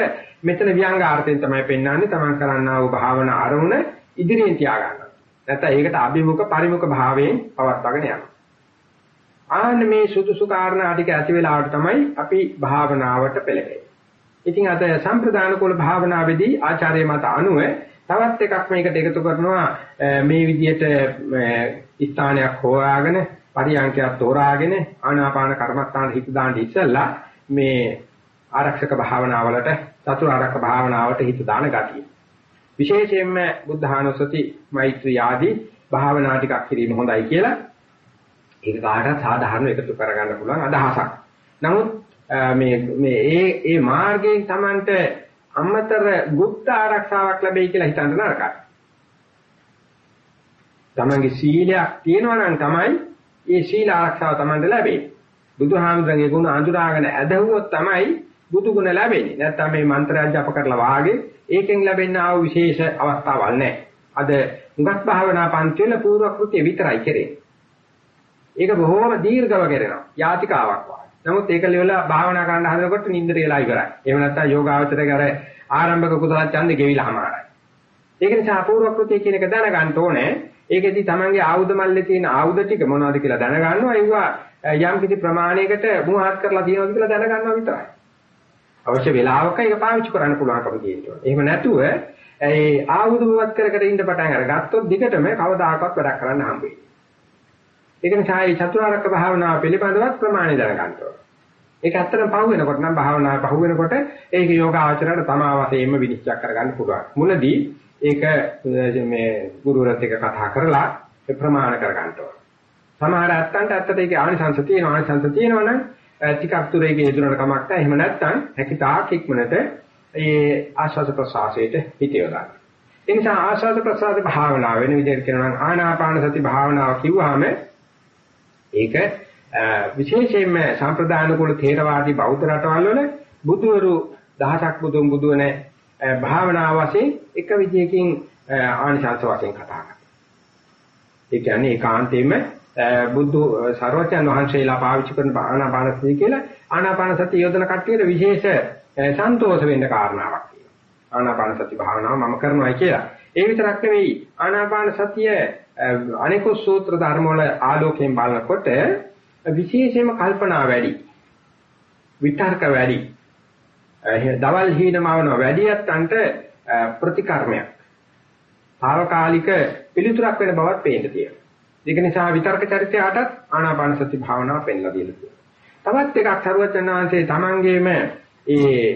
මෙතන ව්‍යංගාර්ථයෙන් තමයි පෙන්වන්නේ තමන් කරන්නා වූ භාවනා අරමුණ ඉදිරියෙන් තියාගන්න. නැත්නම් ඒකට අභිමුඛ පරිමුඛ භාවයෙන් පවත්වාගෙන යනවා. ආන්න මේ සුදුසු කාරණා ටික ඇති වෙලාවට තමයි අපි භාවනාවට පෙළගන්නේ. ඉතින් අද සම්ප්‍රදාන කුල භාවනාවේදී ආචාර්ය මත අනුව තවත් එකක් මේකට එකතු කරනවා මේ විදිහට ස්ථානයක් හොයාගෙන පරියන්කයක් තෝරාගෙන ආනාපාන කර්මස්ථාන හිත දාන්න ඉස්සෙල්ලා මේ ආරක්ෂක භාවනාවලට චතුරාර්යක භාවනාවට හිත දාන ගතිය. විශේෂයෙන්ම බුද්ධානුස්සති මෛත්‍රී ආදී භාවනා ටිකක් කිරීම හොඳයි කියලා ඒක කාටත් සාධාරණ එකතු කරගන්න පුළුවන් අදහසක්. නමුත් මේ මේ ඒ ඒ මාර්ගයෙන් Tamanට අමතර গুপ্ত ආරක්ෂාවක් ලැබෙයි කියලා හිතන්න නරකයි. Tamanගේ සීලයක් තියෙනවා නම් තමයි ඒ සීල ආරක්ෂාව Tamanට ලැබෙන්නේ. බුදුහාමුදුරන්ගේ ගුණ අඳුරාගෙන ඇදහුවොත් තමයි බුදු ගුණ ලැබෙන්නේ. නැත්නම් මේ මන්ත්‍රය ජප කරලා වාගේ ඒකෙන් ලැබෙන ආ විශේෂ අවස්ථාවක් නැහැ. අද මුගත් භාවනා පන්ති වල පූර්ව කෘත්‍ය විතරයි කරන්නේ. ඒක බොහොම දීර්ඝව කරනවා. යාතිකාවක් වගේ. නමුත් ඒක ලෙවලා භාවනා කරන්න හදනකොට නින්දට වෙලා ඉවරයි. එහෙම නැත්නම් යෝගාවචරයේ අර ආරම්භක කුසල ඡන්දේ ගෙවිලාමාරයි. ඒක නිසා අපූර්ව කෘත්‍ය කියන එක දැනගන්න ඕනේ. ඒකෙදි තමන්ගේ ආයුධ මල්ලේ තියෙන ආයුධ ටික මොනවද කියලා දැනගන්නවා. ඒවා යම් කිසි ප්‍රමාණයකට මුවහත් කරලා තියෙනවද කියලා දැනගන්නවා විතරයි. අවශ්‍ය වෙලාවක ඒක පාවිච්චි කරන්න පුළුවන්කම තියෙනවා. එහෙම නැතුව ඒ ආයුධ මුවත් කර කර ඉන්න පටන් අරගත්තොත් දිගටම කවදාකවත් වැඩක් කරන්න හම්බෙන්නේ. ඒක නිසා මේ චතුරාර්යක භාවනාව පිළිබඳව ප්‍රමාණි දැනගන්න ඕනේ. ඒක ඇත්තටම පහු වෙනකොට නම් භාවනාව පහු වෙනකොට ඒක යෝග ආචරණයට තමා වශයෙන්ම විනිශ්චය කරගන්න පුළුවන්. මුලදී ඒක මේ ගුරුවරත් එක්ක කතා කරලා ඒ ප්‍රමාණ කරගන්න ඕනේ. සමහර ඇත්තන්ට ඇත්තට ඒකේ ආනිසංශ තියෙනවා ආනිසංශ තියෙනවා නම් ටිකක් දුර ඒකේ යෙදුනට කමක් නැහැ. එහෙම නැත්නම් හැකිතාක් ඉක්මනට ඒ ආස්වාද ප්‍රසආසයට හිතියව ගන්න. ඒ නිසා ආස්වාද ප්‍රසආද භාවනාව වෙන විදිහට කියනවා නම් ආනාපාන සති භාවනාව කිව්වහම ඒක විශේෂයෙන්ම සම්ප්‍රදාන කුල තේරවාදී බෞද්ධ රටවල් වල බුදුවරු දහසක් බුදුන් බුදුවන භාවනා වශයෙන් එක විදියකින් ආනිසංස වශයෙන් කතා කරනවා. ඒ කියන්නේ ඒකාන්තයෙන්ම බුදු සර්වඥ වහන්සේලා පාවිච්චි කරන ආනාපාන සතිය කියලා ආනාපාන සතිය යොදන කට්ටියට විශේෂ සන්තෝෂ වෙන්න කාරණාවක් තියෙනවා. ආනාපාන සති භාවනාව මම කරනවායි කියලා. ඒ විතරක් නෙවෙයි ආනාපාන සතිය අනිකුත් සූත්‍ර ධර්ම වල ආලෝකයෙන් බලනකොට විශේෂයෙන්ම කල්පනා වැඩි. විතර්ක වැඩි. දවල් හීනමවන වැඩියත්න්ට ප්‍රතිකර්මයක්. తాවකාලික පිළිතුරක් වෙන බවත් පේන්න තියෙනවා. ඒක නිසා විතර්ක චරිතයටත් ආනාපාන සති භාවනාව පෙන්ලා දීලා තියෙනවා. තවත් එකක් සරුවචනාංශයේ Tamangeම ඒ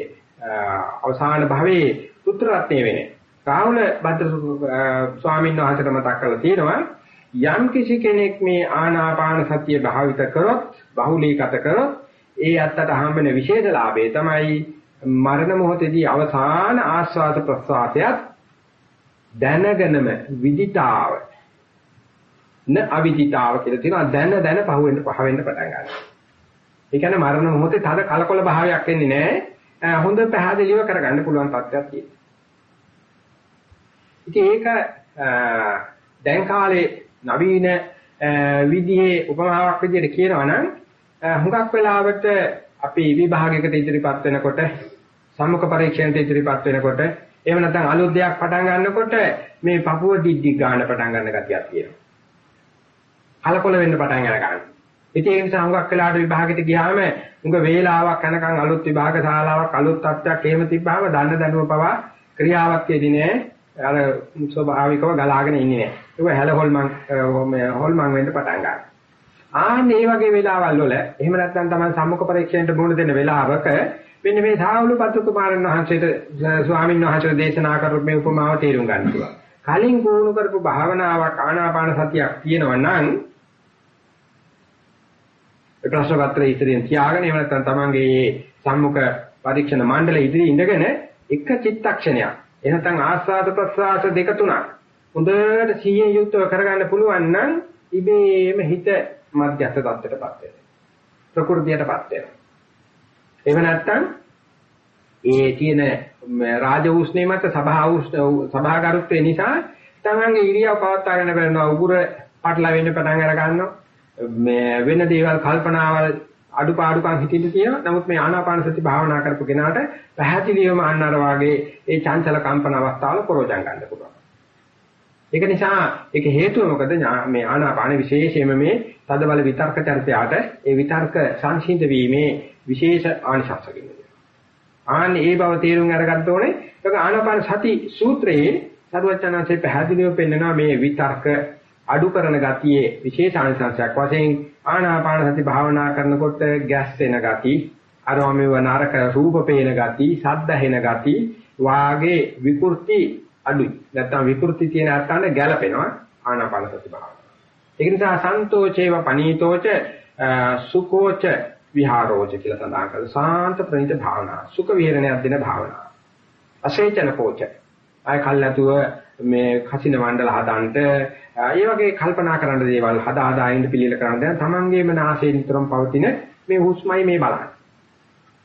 අවසාන භවයේ පුත්‍ර රත්නය වෙන්නේ. රාහුල භද්‍ර ස්වාමීන් වහන්සේට මතක් කරලා තියෙනවා යම් කිසි කෙනෙක් මේ ආනාපාන සතිය භාවිත කරොත් බහුලීගත කරොත් ඒ අත්තට හම්බෙන විශේෂ ලාභය තමයි මරණ මොහොතේදී අවසාන ආස්වාද ප්‍රසආතයත් දැනගෙනම විදිතාව න අවිදිතාව කියලා තියෙනවා දැන දැන පහවෙන්න පහවෙන්න පටන් ගන්නවා. ඒ කියන්නේ මරණ මොහොතේ තද කලකොල භාවයක් එන්නේ නැහැ. හොඳ පැහැදිලිව කරගන්න පුළුවන් තත්ත්වයක් තියෙනවා. ඉතින් ඒක දැන් කාලේ නවීන විදිහේ උපමාවක් විදිහට කියනවා නම් හුඟක් වෙලාවට අපි විභාගයකට ඉදිරිපත් වෙනකොට සම්මුඛ පරීක්ෂණයට ඉදිරිපත් වෙනකොට එහෙම නැත්නම් අලුත් දෙයක් පටන් ගන්නකොට මේ පපුව දිද්දි ගන්න පටන් ගන්න ගතියක් තියෙනවා. කලකොල වෙන්න පටන් ගන්නවා. ඉතින් ඒ නිසා හුඟක් වෙලාවට විභාගෙට ගියාම හුඟ වේලාවක් යනකම් අලුත් විභාග ශාලාවක් අලුත් තත්ත්වයක් එහෙම තිබ්බාම දන්න දැනුම පවා ක්‍රියාවක් යෙදී නෑ අර ස්වභාවිකව ගලාගෙන ඉන්නේ නැහැ. ඒක හැල හොල්මන් හොල්මන් වෙන්න පටන් ගන්නවා. ආන්න මේ වගේ වෙලාවල් වල එහෙම නැත්නම් තමයි සම්මුඛ පරීක්ෂණයට මුහුණ දෙන වෙලාවක මෙන්න මේ සාහවලු පතු කුමාරන් වහන්සේට ස්වාමීන් වහන්සේ දේශනා කරපු මේ උපමාව තේරුම් ගන්න පුළුවන්. කලින් පුහුණු කරපු භාවනාවක් ආනාපාන සතියක් තියෙනවා නම් ප්‍රශ්න පත්‍රය ඉදිරියෙන් තියාගෙන එහෙම නැත්නම් තමන්ගේ සම්මුඛ පරීක්ෂණ මණ්ඩල ඉදිරියේ ඉඳගෙන එක චිත්තක්ෂණයක් එහෙනම් ආස්වාද ප්‍රසආස දෙක තුනක් හොඳට සිහියෙන් යුක්තව කරගන්න පුළුවන් නම් ඉබේම හිත මධ්‍යස්ථ තත්ත්වයටපත් වෙනවා. ප්‍රകൃතියටපත් වෙනවා. එහෙම නැත්නම් ඒ තියෙන රාජ උෂ්ණේ මත සභා උෂ්ණ සභාගරුත්වය නිසා තමන්ගේ ඉරියව් පවත්වාගෙන බලනවා උගුර පටල වෙන්න පටන් අර ගන්නවා. මේ වෙන දේවල් කල්පනාවල් අඩුපාඩුකම් හිතින් තියෙනවා. නමුත් මේ ආනාපාන සති භාවනා කරපු කෙනාට පැහැදිලිවම අන්න අර වාගේ ඒ චංචල කම්පන අවස්ථාවල ප්‍රෝජන් ගන්න පුළුවන්. ඒක නිසා ඒක හේතුව මොකද මේ ආනාපාන විශේෂයෙන්ම මේ තදබල විතර්ක චර්යාට ඒ විතර්ක සංසිඳ වීමේ විශේෂ ආනිශංසකින්. ආන්නේ ඒ බව තේරුම් අරගන්න ඕනේ. ඒක ආනාපාන සති සූත්‍රයේ සරුවචනාංශේ පැහැදිලිව පෙන්නනවා මේ විතර්ක අඩු කරන ගතියේ විශේෂ ආනිසංසයක් වශයෙන් ආනාපාන සති භාවනා කරනකොට ගැස් වෙන ගති අරෝමෙව නරක රූප පේන ගති සද්ද හෙන ගති වාගේ විකෘති අඩුයි. නැත්තම් විකෘති තියෙන අර්ථයන්ට ගැළපෙනවා ආනාපාන සති භාවනාව. ඒක නිසා සන්තෝචේව පනීතෝච සුකෝච විහාරෝච කියලා සඳහන් කරලා සාන්ත ප්‍රණීත භාවනාව සුඛ විහරණයක් දෙන භාවනාව අසේචන කෝච. ආය කල්ැතුව මේ කසින මණ්ඩල හදන්නට ඒ වගේ කල්පනා කරන දේවල් හදා හදා ඉන්න පිළිල කරන දැන් තමන්ගේම නාසයෙන් නිතරම පවතින මේ හුස්මයි මේ බලන්න.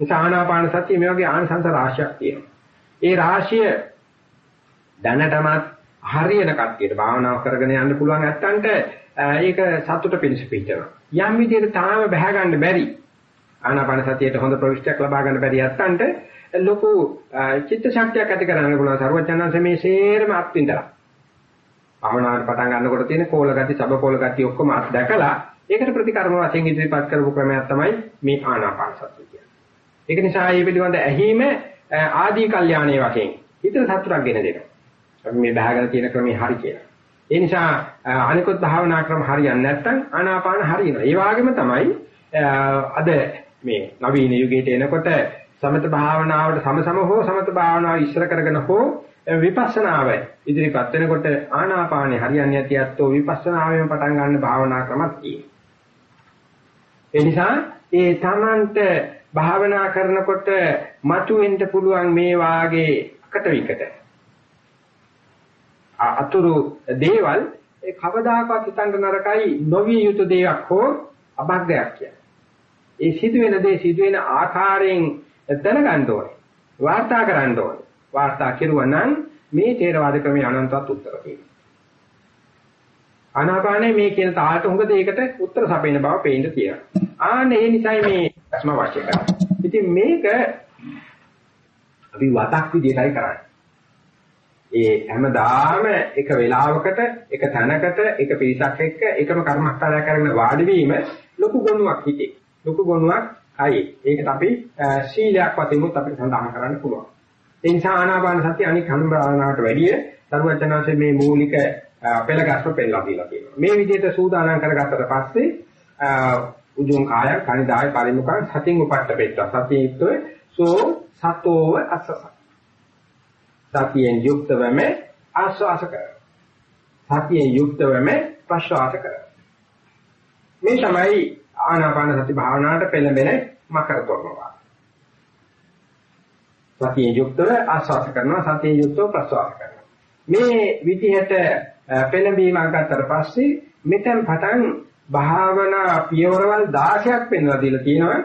ඒ ආනාපාන සතිය මේ වගේ ආනසංස රාශියක් තියෙනවා. ඒ රාශිය දැනටමත් හරියන කට්ටියට භාවනා කරගෙන යන්න පුළුවන් නැත්තන්ට ඒක සතුට පිණිස පිටනවා. යම් විදිහට තාම බහැ ගන්න බැරි ආනාපාන සතියට හොඳ ප්‍රවිෂ්ටයක් ලබා ගන්න බැරි නැත්තන්ට ලොකු චිත්ත ශක්තියක් ඇති කරගන්න පුළුවන් සර්වඥාන්සේ මේ සේරම අත්විඳලා. භවනාවට පටන් ගන්නකොට තියෙන කෝල ගති, සබ කෝල ගති ඔක්කොම අත් දැකලා ඒකට ප්‍රතිකර්ම වශයෙන් ඉදිරිපත් කරපු ක්‍රමයක් තමයි මේ ආනාපාන සතිය කියන්නේ. ඒක නිසා මේ පිළිබඳ ඇහිම ආදී කල්යාණයේ වශයෙන් හිතට සතුටක් ගෙන දෙනවා. අපි මේ බහගෙන තියෙන ක්‍රමේ හරි කියලා. ඒ නිසා අනිකුත් භාවනා ක්‍රම හරියන්නේ නැත්නම් ආනාපාන හරියනවා. ඒ වගේම තමයි අද මේ නවීන යුගයට එනකොට සමත භාවනාවට සමසම හෝ සමත භාවනාව ඉස්සර කරගෙන හෝ විපස්සනාව ඉදිරිපත් වෙනකොට ආනාපානෙ හරියන්නේ නැති අත්ෝ විපස්සනාවෙන් පටන් ගන්න භාවනා ක්‍රමක් තියෙනවා. ඒ නිසා ඒ තමන්ට භාවනා කරනකොට මතුවෙන්න පුළුවන් මේ වාගේ අකට විකට අතුරු දේවල් ඒ කවදාකවත් හිතන්න නරකයි නොවිය යුතු දෙයක් හෝ අභග්ගයක් කියන්නේ. ඒ සිදුවෙන දේ සිදුවෙන ආකාරයෙන් දැනගන්න ඕනේ. වාර්තා කරන්න ඕනේ. වාර්තා කෙරුවා නම් මේ තේරවාද ක්‍රමයේ අනන්තවත් උත්තර තියෙනවා. ආනාපානේ මේ කියන තාලට හොඟ දෙයකට උත්තර සපයන බව පේන්න තියෙනවා. ආන්න ඒ නිසයි මේ ප්‍රශ්න වාක්‍ය කරන්නේ. ඉතින් මේක අපි වතක් විදිහටයි කරන්නේ. ඒ හැමදාම එක වෙලාවකට එක තැනකට එක පිරිසක් එක්ක එකම කර්මස්ථානයක් කරගෙන වාඩි වීම ලොකු ගුණයක් හිතේ. ලොකු ගුණයක් අයි ඒකට අපි ශීලයක් වශයෙන් අපිට සඳහන් කරන්න පුළුවන්. ඒ නිසා ආනාපාන සතිය අනික් හනුබානාවට වැඩිය දරුවචනාංශයේ මේ මූලික පෙළගස්ම පෙන්නලා දීලා තියෙනවා. මේ විදිහට සූදානම් කරගත්තට පස්සේ උජුං කාය කනිදාය පරිමුඛං සතින් උපට්ඨපෙත්ත සතියත්ව සෝ සතෝව අස්සස. සතියෙන් යුක්තවම ආස්වාස කර. සතියෙන් යුක්තවම ප්‍රශ්වාස කර. මේ තමයි ආනාපාන සති භාවනාවට පෙළඹෙන මකර තොරනවා. සතිය යුක්තව ආස්වාද කරනවා සතිය යුක්තව ප්‍රසවාස කරනවා. මේ විදිහට පෙළඹීමක් ගත්තට පස්සේ මෙතෙන් පටන් භාවනා පියවරවල් 16ක් පෙන්වලා දීලා තියෙනවා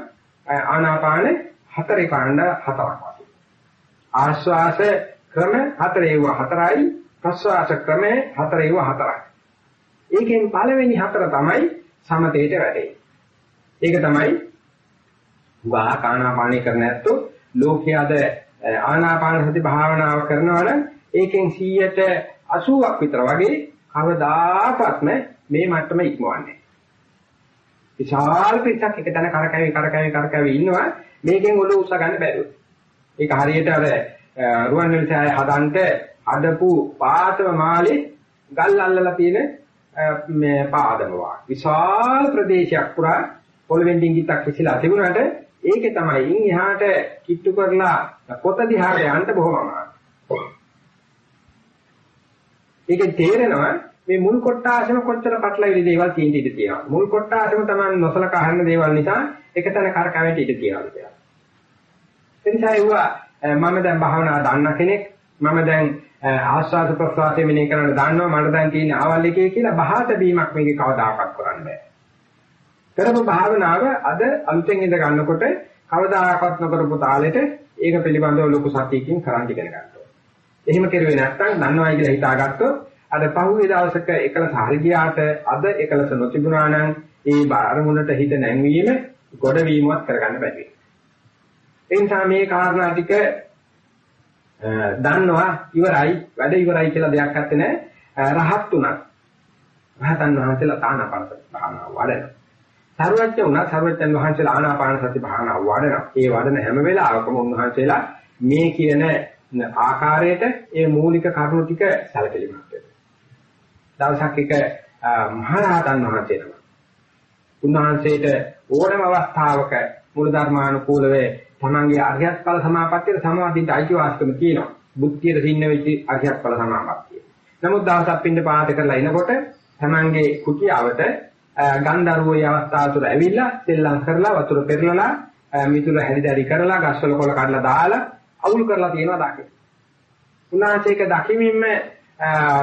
ආනාපාන හතරේ කාණ්ඩ හතරක් වශයෙන්. ආස්වාස ක්‍රම හතරේව හතරයි ප්‍රස්වාස ක්‍රමේ හතරේව හතරයි. ඒකෙන් පළවෙනි හතර තමයි සමතේට වැඩේ. ඒක තමයි වා කානාපාණි කර නැත්තෝ ලෝකයාද ආනාපාන සති භාවනාව කරනවා නම් ඒකෙන් 100ට 80ක් විතර වගේ කවදාකවත්ම මේ මට්ටම ඉක්මවන්නේ. විශාල පිටක් එක තැන කරකැවි කරකැවි කරකැවි ඉන්නවා මේකෙන් ඔළුව උස්ස ගන්න බැරුව. ඒක හරියට අර රුවන්වැලිසෑය හදන්න අදපු පාතම මාලේ ගල් අල්ලලා තියෙන මේ පාදම වා. විශාල ප්‍රදේශයක් පුරා පොළවෙන් ඩිංගිත්තක් විසිලා තිබුණාට ඒකේ තමයි ඉන් එහාට කිට්ටු කරලා පොත දිහාට යන්න බොහොම අමාරුයි. ඒකේ තේරෙනවා මේ මුල් කොටාසම කොච්චර පටලවිලි දේවල් තියෙන ඉඩ තියෙනවා. මුල් කොටාසම තමයි නොසලකා හරින දේවල් නිසා එකතන කරකැවෙට ඉඩ තියෙනවා කියලා. එනිසා ඒවා මම දැන් භාවනා දන්න කෙනෙක් මම දැන් ආස්වාද ප්‍රසවාසය මෙනේ කරන්න දන්නවා මට දැන් තියෙන ආවල් එකේ කියලා බහාත බීමක් මේකේ කවදාකවත් කරන්න බෑ. කරපු භාවනාව අද අලුතෙන් ඉඳ ගන්නකොට කවදාකවත් නොකරපු තාලෙට ඒක පිළිබඳව ලොකු සතියකින් කරන්න ඉගෙන ගන්නවා. එහෙම කෙරුවේ නැත්නම් දන්නවයි කියලා හිතාගත්තොත් අද පහුගිය දවසක එකලස හරි ගියාට අද එකලස නොතිබුණා නම් ඒ අරමුණට හිත නැංවීම ගොඩ වීමවත් කරගන්න බැරි වෙනවා. ඒ නිසා මේ කාරණා ටික දන්නවා ඉවරයි වැඩ ඉවරයි කියලා දෙයක් නැත්තේ නෑ රහත් උනත් රහතන් වහන්සේලා තානාපාන සති භාවනාව වඩනවා. සර්වඥ උනත් සර්වඥන් වහන්සේලා ආනාපාන සති භාවනාව වඩනවා. ඒ වඩන හැම වෙලාවකම උන්වහන්සේලා මේ කියන ආකාරයට ඒ මූලික කරුණු ටික සැලකෙලිමත් වෙනවා. දවසක් එක මහරහතන් වහන්සේ නම. උන්වහන්සේට ඕනම අවස්ථාවක මූල ධර්මානුකූලව තමන්ගේ අරියත් ඵල සමාපත්තියට සමාධියට අයිතිවාසිකම තියෙනවා. බුද්ධියට සින්න වෙච්ච අරියත් ඵල සමාපත්තිය. නමුත් දවසක් පින්න පාත කරලා එනකොට තමන්ගේ කුටියවට ගන්ධරුවේ අවස්ථාව තුර ඇවිල්ලා සෙල්ලම් කරලා වතුර පෙරලලා මිතුල හැදිදාරි කරලා ගස්වල කොළ කඩලා දාලා අවුල් කරලා තියෙනවා දකින්න. උන්වහන්සේක දකිමින්ම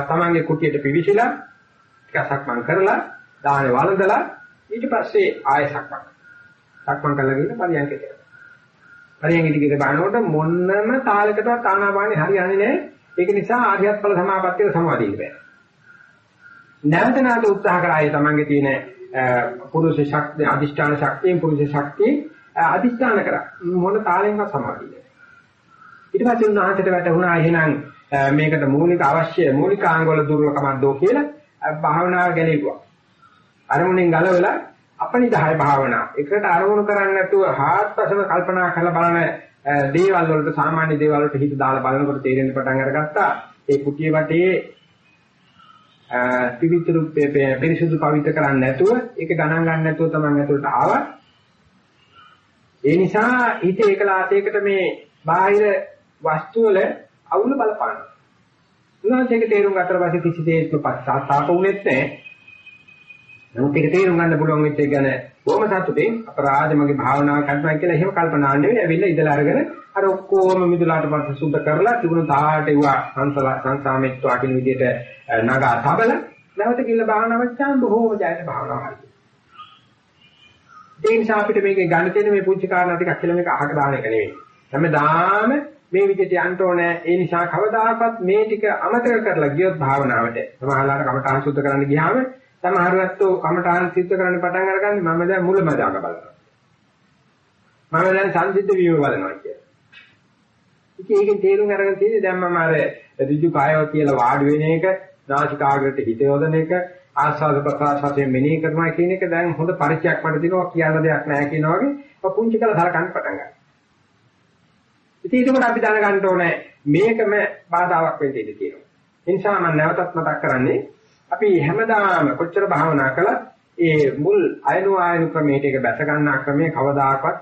තමන්ගේ කුටියට පිවිසිලා ටිකක් සක්මන් කරලා දාහනේ වළඳලා ඊට පස්සේ ආයෙ සක්මන්. සක්මන් කරලා ගිහින් පරියන්කේ හරියන් ඉදිරියට බලනකොට මොන්නම තාලයකටවත් ආනාපානෙ හරියන්නේ නැහැ. ඒක නිසා ආර්යත් ඵල සමාපත්තිය සමාධිය බෑ. නැවත නැවත උත්සාහ කරායේ තමන්ගේ තියෙන පුරුෂ ශක්තිය, අදිෂ්ඨාන ශක්තියෙන් පුරුෂ ශක්තිය අදිෂ්ඨාන කරා. මොන තාලෙන්වත් සමාධිය නෑ. ඊට පස්සේ උන්වහන්සේට වැටුණා එහෙනම් මේකට මූලික අවශ්‍ය මූලික ආංගවල දුර්වලකමක් දෝ කියලා භාවනාව ගැලෙවුවා. අරමුණෙන් ගලවලා අපනිදාය භාවනා. එකට අරමුණු කරන්නේ නැතුව හාත්පසම කල්පනා කරලා බලන දේවල් වලට සාමාන්‍ය දේවල් වලට හිත දාලා බලනකොට තේරෙන්න පටන් අරගත්තා. ඒ කුටිය වටේ පිවිතුරු පිරිසුදු පවිත්‍ර කරන්නේ නැතුව ඒක ගණන් ගන්න නැතුව තමයි ඇතුළට ආවා. ඒ නිසා හිත ඒකලාසයකට මේ බාහිර වස්තු වල අවුල බලපානවා. උනාසයක තේරුම් ගත්තට පස්සේ කිසි දෙයක පස්සාතාප උනේත් නැහැ. නමුත් ඒක තේරුම් ගන්න පුළුවන් වෙච්ච එක ගැන කොහොම සතුටින් අපරාධ මගේ භාවනාව කරනවා කියලා එහෙම කල්පනා නෙවෙයි ඇවිල්ලා ඉඳලා අරගෙන අර ඔක්කොම මිදුලාට පස්සේ සුද්ධ කරලා තිබුණු තාහට ඒවා සංසලා සංසාමෙත්වා කියන විදිහට නගා තබල නැවත කිල්ල භාවනාවක් චාන් බොහෝම ජයන භාවනාවක්. ඒ නිසා අපිට මේකේ ගන්න තියෙන මේ පුංචි කාරණා ටිකක් කියලා මේක අහක දාන එක නෙවෙයි. හැමදාම මේ විදිහට යන්න ඕනේ. ඒ නිසා කවදාකවත් මේ ටික අමතක කරලා ගියොත් භාවනාවට සමහරවල්ලාට කමඨාන් සුද්ධ කරන්න ගියාම සමහරවත්තු කමඨාන් සිද්ධ කරන්න පටන් අරගන්නේ මම දැන් මුලමදාක බලනවා. මම දැන් සංසිද්ධ වීම බලනවා කියන්නේ. ඉතින් ඒකෙන් තේරුම් අරගෙන තියෙන්නේ දැන් මම අර ඍජු කායව කියලා වාඩි වෙන එක, නාසිකාග්‍රට හිත යොදන එක, ආස්වාද ප්‍රසආසයෙන් මෙනෙහි කරනවා කියන එක දැන් හොඳ පරිචයක් මට දෙනවා කියන්න දෙයක් නැහැ කියන වගේ පුංචි කළ සලකන්න පටන් ගන්නවා. ඉතින් ඒකකට අපි දැනගන්න ඕනේ මේකම බාධාවක් වෙන්න ඉඩ තියෙනවා. ඒ නිසා මම නැවතත් මතක් කරන්නේ අපි හැමදාම කොච්චර භාවනා කළත් ඒ මුල් අයනු ආයනු ක්‍රමයට ඒක බැස ගන්නා ක්‍රමයේ කවදාකවත්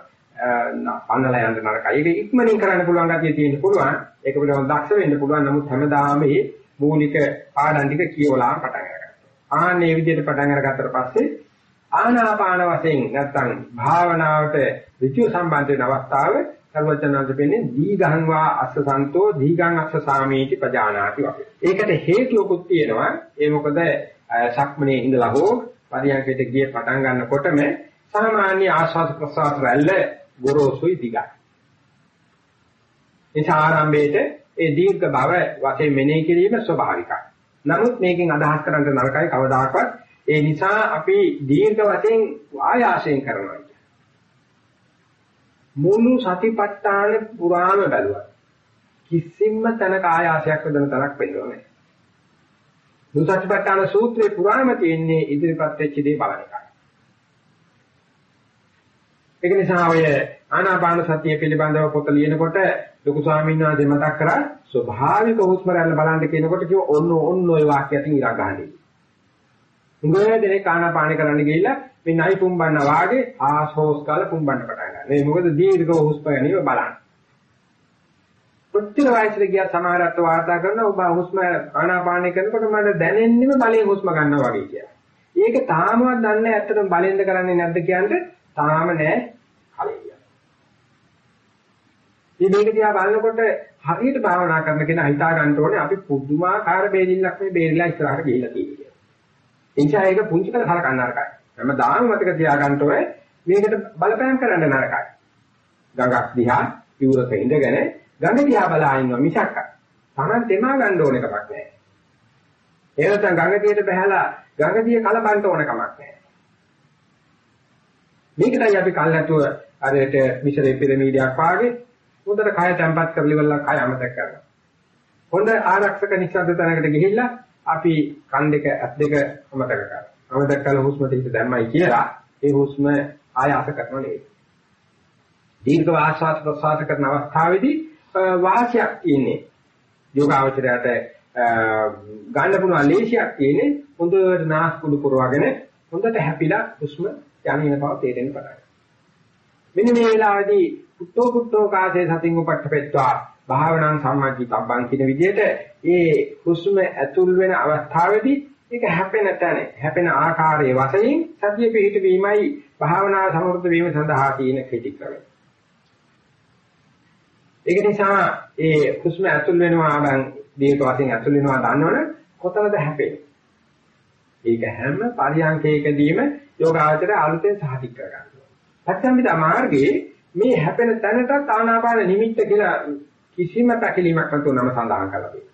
පන්නලා යන්න නරකයි. ඒක ඉක්මනින් කරන්න පුළුවන් ගැතිය තියෙන්න පුළුවන්. ඒක පිළිබඳව දක්ෂ වෙන්න පුළුවන්. නමුත් හැමදාම මේ මූලික පාඩම් ටික කියවලා පටන් ගන්නවා. ආන්නේ විදිහට පටන් අරගත්තට පස්සේ ආනාපාන වශයෙන් නැත්තම් භාවනාවට ඍචු සම්බන්ධ වෙන අවස්ථාවේ සර්වචනාංශ පෙන්නේ දීඝං වා අස්සසන්තෝ දීඝං අස්ස සාමීති පජානාති වගේ. ඒකට හේතුවකුත් තියෙනවා. ඒ මොකද සක්මනේ ඉඳලා හෝ පරියන්කයට ගිය පටන් ගන්නකොටම සාමාන්‍ය ආස්වාද ප්‍රසආස රැල්ල ගොරෝසුයි දිගයි. ඒ ආරම්භයේට ඒ දීර්ඝ බව වශයෙන් මෙනෙහි කිරීම ස්වභාවිකයි. නමුත් මේකෙන් අදහස් කරන්න නරකයි කවදාකවත් ඒ නිසා අපි දීර්ඝ වශයෙන් ආයාසයෙන් කරනවා. මුළු සතිපට්ඨාන පුරාම බැලුවා. කිසිම තැනක ආයාසයක් වෙන තරක් වෙන්නේ නැහැ. මුළු සතිපට්ඨාන සූත්‍රේ පුරාම තියෙන්නේ ඉදිරිපත් වෙච්ච දේ බලන එකයි. ඒක නිසා ඔය ආනාපාන සතිය පිළිබඳව පොත ලියනකොට ලොකු ස්වාමීන් වහන්සේ මතක් කරා ස්වභාවික හුස්ම රැල්ල බලන්න කියනකොට කිව්ව ඔන්න ඔන්න ඔය වාක්‍යයෙන් ඉරා ගහන්නේ. උංගය දෙනේ ආනාපාන කරන්න ගිහිල්ලා මේ නයි පුම්බන්න වාගේ ආශෝස් කාල පුම්බන්න පටන් ගන්නවා. මේ මොකද දීර්ඝව හුස්ම ගැනීම බලන්න. කොච්චර වයසට ගියා සමහරට වාර්තා කරන ඔබ හුස්ම ආනාපානය කරනකොට මට දැනෙන්නෙම බලයෙන් හුස්ම ගන්නවා වගේ කියලා. ඒක තාමවත් දන්නේ ඇත්තටම බලෙන්ද කරන්නේ නැද්ද කියන්නේ තාම නෑ කලිය. ඉතින් මේක දිහා බලනකොට හරියට භාවනා කරන කෙනා හිතා ගන්න ඕනේ අපි පුදුමාකාර බේරිල්ලක් මේ බේරිලා ඉස්සරහට ගිහිල්ලා තියෙනවා. එනිසා ඒක පුංචි කරලා හරකන්න නරකයි. හැමදාම මතක තියාගන්න ඕනේ මේකට බලපෑම් කරන්න නරකයි. ගඟක් දිහා ඉවුරක ඉඳගෙන ගඟ දිහා බලා ඉන්නවා මිසක් Taman දෙමා ගන්න ඕන එකක් නැහැ. ඒ නැත්නම් ගඟ දිහට බහැලා ගඟ දිහ කලබන්න ඕන කමක් නැහැ. මේකටයි අපි කල් නැතුව අරයට මිශ්‍රේ පිරමීඩයක් වාගේ හොඳට කය තැම්පත් කරලි වෙලා කය අමතක කරනවා. හොඳ ආරක්ෂක නිශ්ශබ්ද තැනකට ගිහිල්ලා අපි කන් දෙක ඇස් දෙක අමතක කරනවා. අමතක කරලා හුස්මට හිත දැම්මයි කියලා ඒ හුස්ම ආයාස කරනව නෙවෙයි. දීර්ඝ ආශ්වාස ප්‍රශ්වාස කරන අවස්ථාවේදී වාසියක් තියෙන්නේ. යෝගාවචරයට ගන්න පුළුවන් ලේසියක් තියෙන්නේ හොඳට නාස්පුඩු පුරවගෙන හොඳට හැපිලා හුස්ම යන්නේ බව තේරෙන්න පටන් ගන්නවා. මෙන්න මේ වෙලාවේදී පුත්තෝ පුත්තෝ කාසේ සතින් උපට්ඨපෙත්වා භාවනාන් සම්මාජිතබ්බන් කියන විදිහට ඒ හුස්ම ඇතුල් වෙන අවස්ථාවේදී ඒක හැපෙන තැන හැපෙන ආකාරයේ වශයෙන් සතිය පිහිටවීමයි භාවනා සමෘද්ධ වීම සඳහා තියෙන කෙටි ක්‍රමය. ඒක නිසා ඒ හුස්ම ඇතුල් වෙනවා නම් දීර්ඝ වශයෙන් ඇතුල් වෙනවා දන්නවනේ කොතනද හැපෙන්නේ. ඒක හැම පරියන්කයකදීම යෝගාචරය අලුතෙන් සාධික කරගන්නවා. සත්‍යම්බිදා මාර්ගයේ මේ හැපෙන තැනට ආනාපාන නිමිත්ත කියලා කිසිම පැකිලීමක් නැතුව නම සඳහන් කරලා තියෙනවා.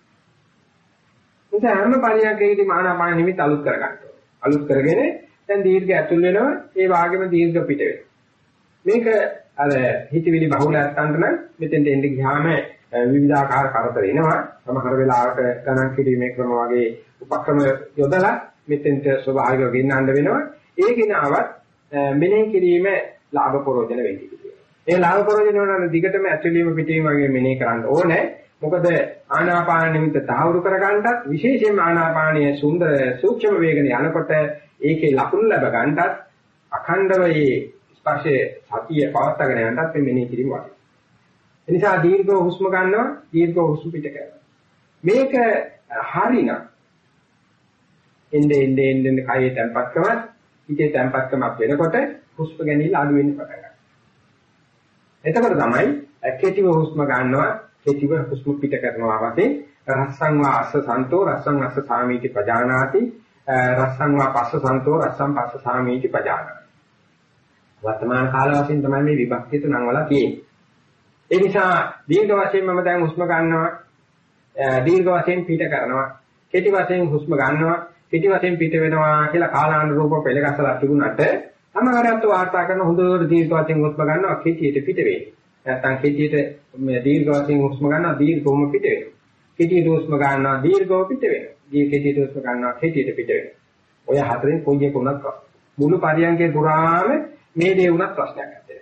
නිසා හැම පරියන්කයකදීම ආනාපාන නිමිත්ත අලුත් කරගන්නවා. අලුත් කරගෙන දැන් දීර්ඝ ඇතුල් වෙනවා ඒ වාගෙම දීර්ඝ පිට වෙනවා. මේක අර හිතවිලි බහුල නැත්තන්ට නම් මෙතෙන්ට එන්න ගියාම විවිධාකාර කරදර එනවා. සමහර වෙලාවට ගණන් කිරීමේ ක්‍රම වගේ උපක්‍රම යොදලා මෙතෙන්ට ස්වභාවිකව ගෙන්නන්න වෙනවා. ඒ ගෙනාවත් මෙනෙහි කිරීම ලාභ ප්‍රෝජන වෙන්නේ. ඒ ලාභ ප්‍රෝජන වල දිගටම ඇතුළීම පිටීම වගේ මෙනෙහි කරන්න ඕනේ. මොකද ආනාපාන නිමිත්ත තහවුරු කරගන්නත් විශේෂයෙන්ම ආනාපානීය සුන්දර සූක්ෂම වේගන යනකොට ඒකේ ලකුණු ලැබ ගන්නත් අඛණ්ඩව මේ ස්පර්ශයේ සතිය පවත්වාගෙන යන්නත් මේ මෙනෙහි කිරීම වටිනවා. ඒ නිසා දීර්ඝ හුස්ම ගන්නවා දීර්ඝ හුස්ම පිට කරනවා. මේක හරිනම් එnde ende ende කයේ තැම්පත්කමත් හිතේ තැම්පත්කමක් වෙනකොට හුස්ම ගැනීම අඩු වෙන්න පටන් ගන්නවා. එතකොට තමයි කෙටිව හුස්ම ගන්නවා කෙටිව හුස්ම පිට කරනවා වශයෙන් රස්සං වා අස්ස සන්තෝ රස්සං අස්ස සාමීති පජානාති රස්සං වා පස්ස සන්තෝ රස්සං පස්ස සාමීති පජානාති. වර්තමාන කාල වශයෙන් තමයි මේ විභක්තිය තුනන් වල තියෙන්නේ. ඒ නිසා දීර්ඝ වශයෙන් මම දැන් හුස්ම ගන්නවා දීර්ඝ වශයෙන් පිට කරනවා කෙටි වශයෙන් හුස්ම ගන්නවා කෙටි වශයෙන් පිට වෙනවා කියලා කාලානුරූප පෙළගස්සලා තිබුණාට සමහරවිට වාර්තා කරන හොඳට දීර්ඝ වශයෙන් හුස්ම ගන්නවා කෙටියට පිට වෙන්නේ. නැත්තම් කෙටියට දීර්ඝ වශයෙන් හුස්ම ගන්නවා දීර්ඝවම පිට වෙනවා. කෙටියට හුස්ම ගන්නවා දීර්ඝව පිට වෙනවා. දී කෙටියට හුස්ම ගන්නවා කෙටියට පිට වෙනවා. ඔය හතරෙන් කොයි එක උනත් මුළු පරියන්කේ පුරාම මේ දේ උනත් ප්‍රශ්නයක් නැහැ.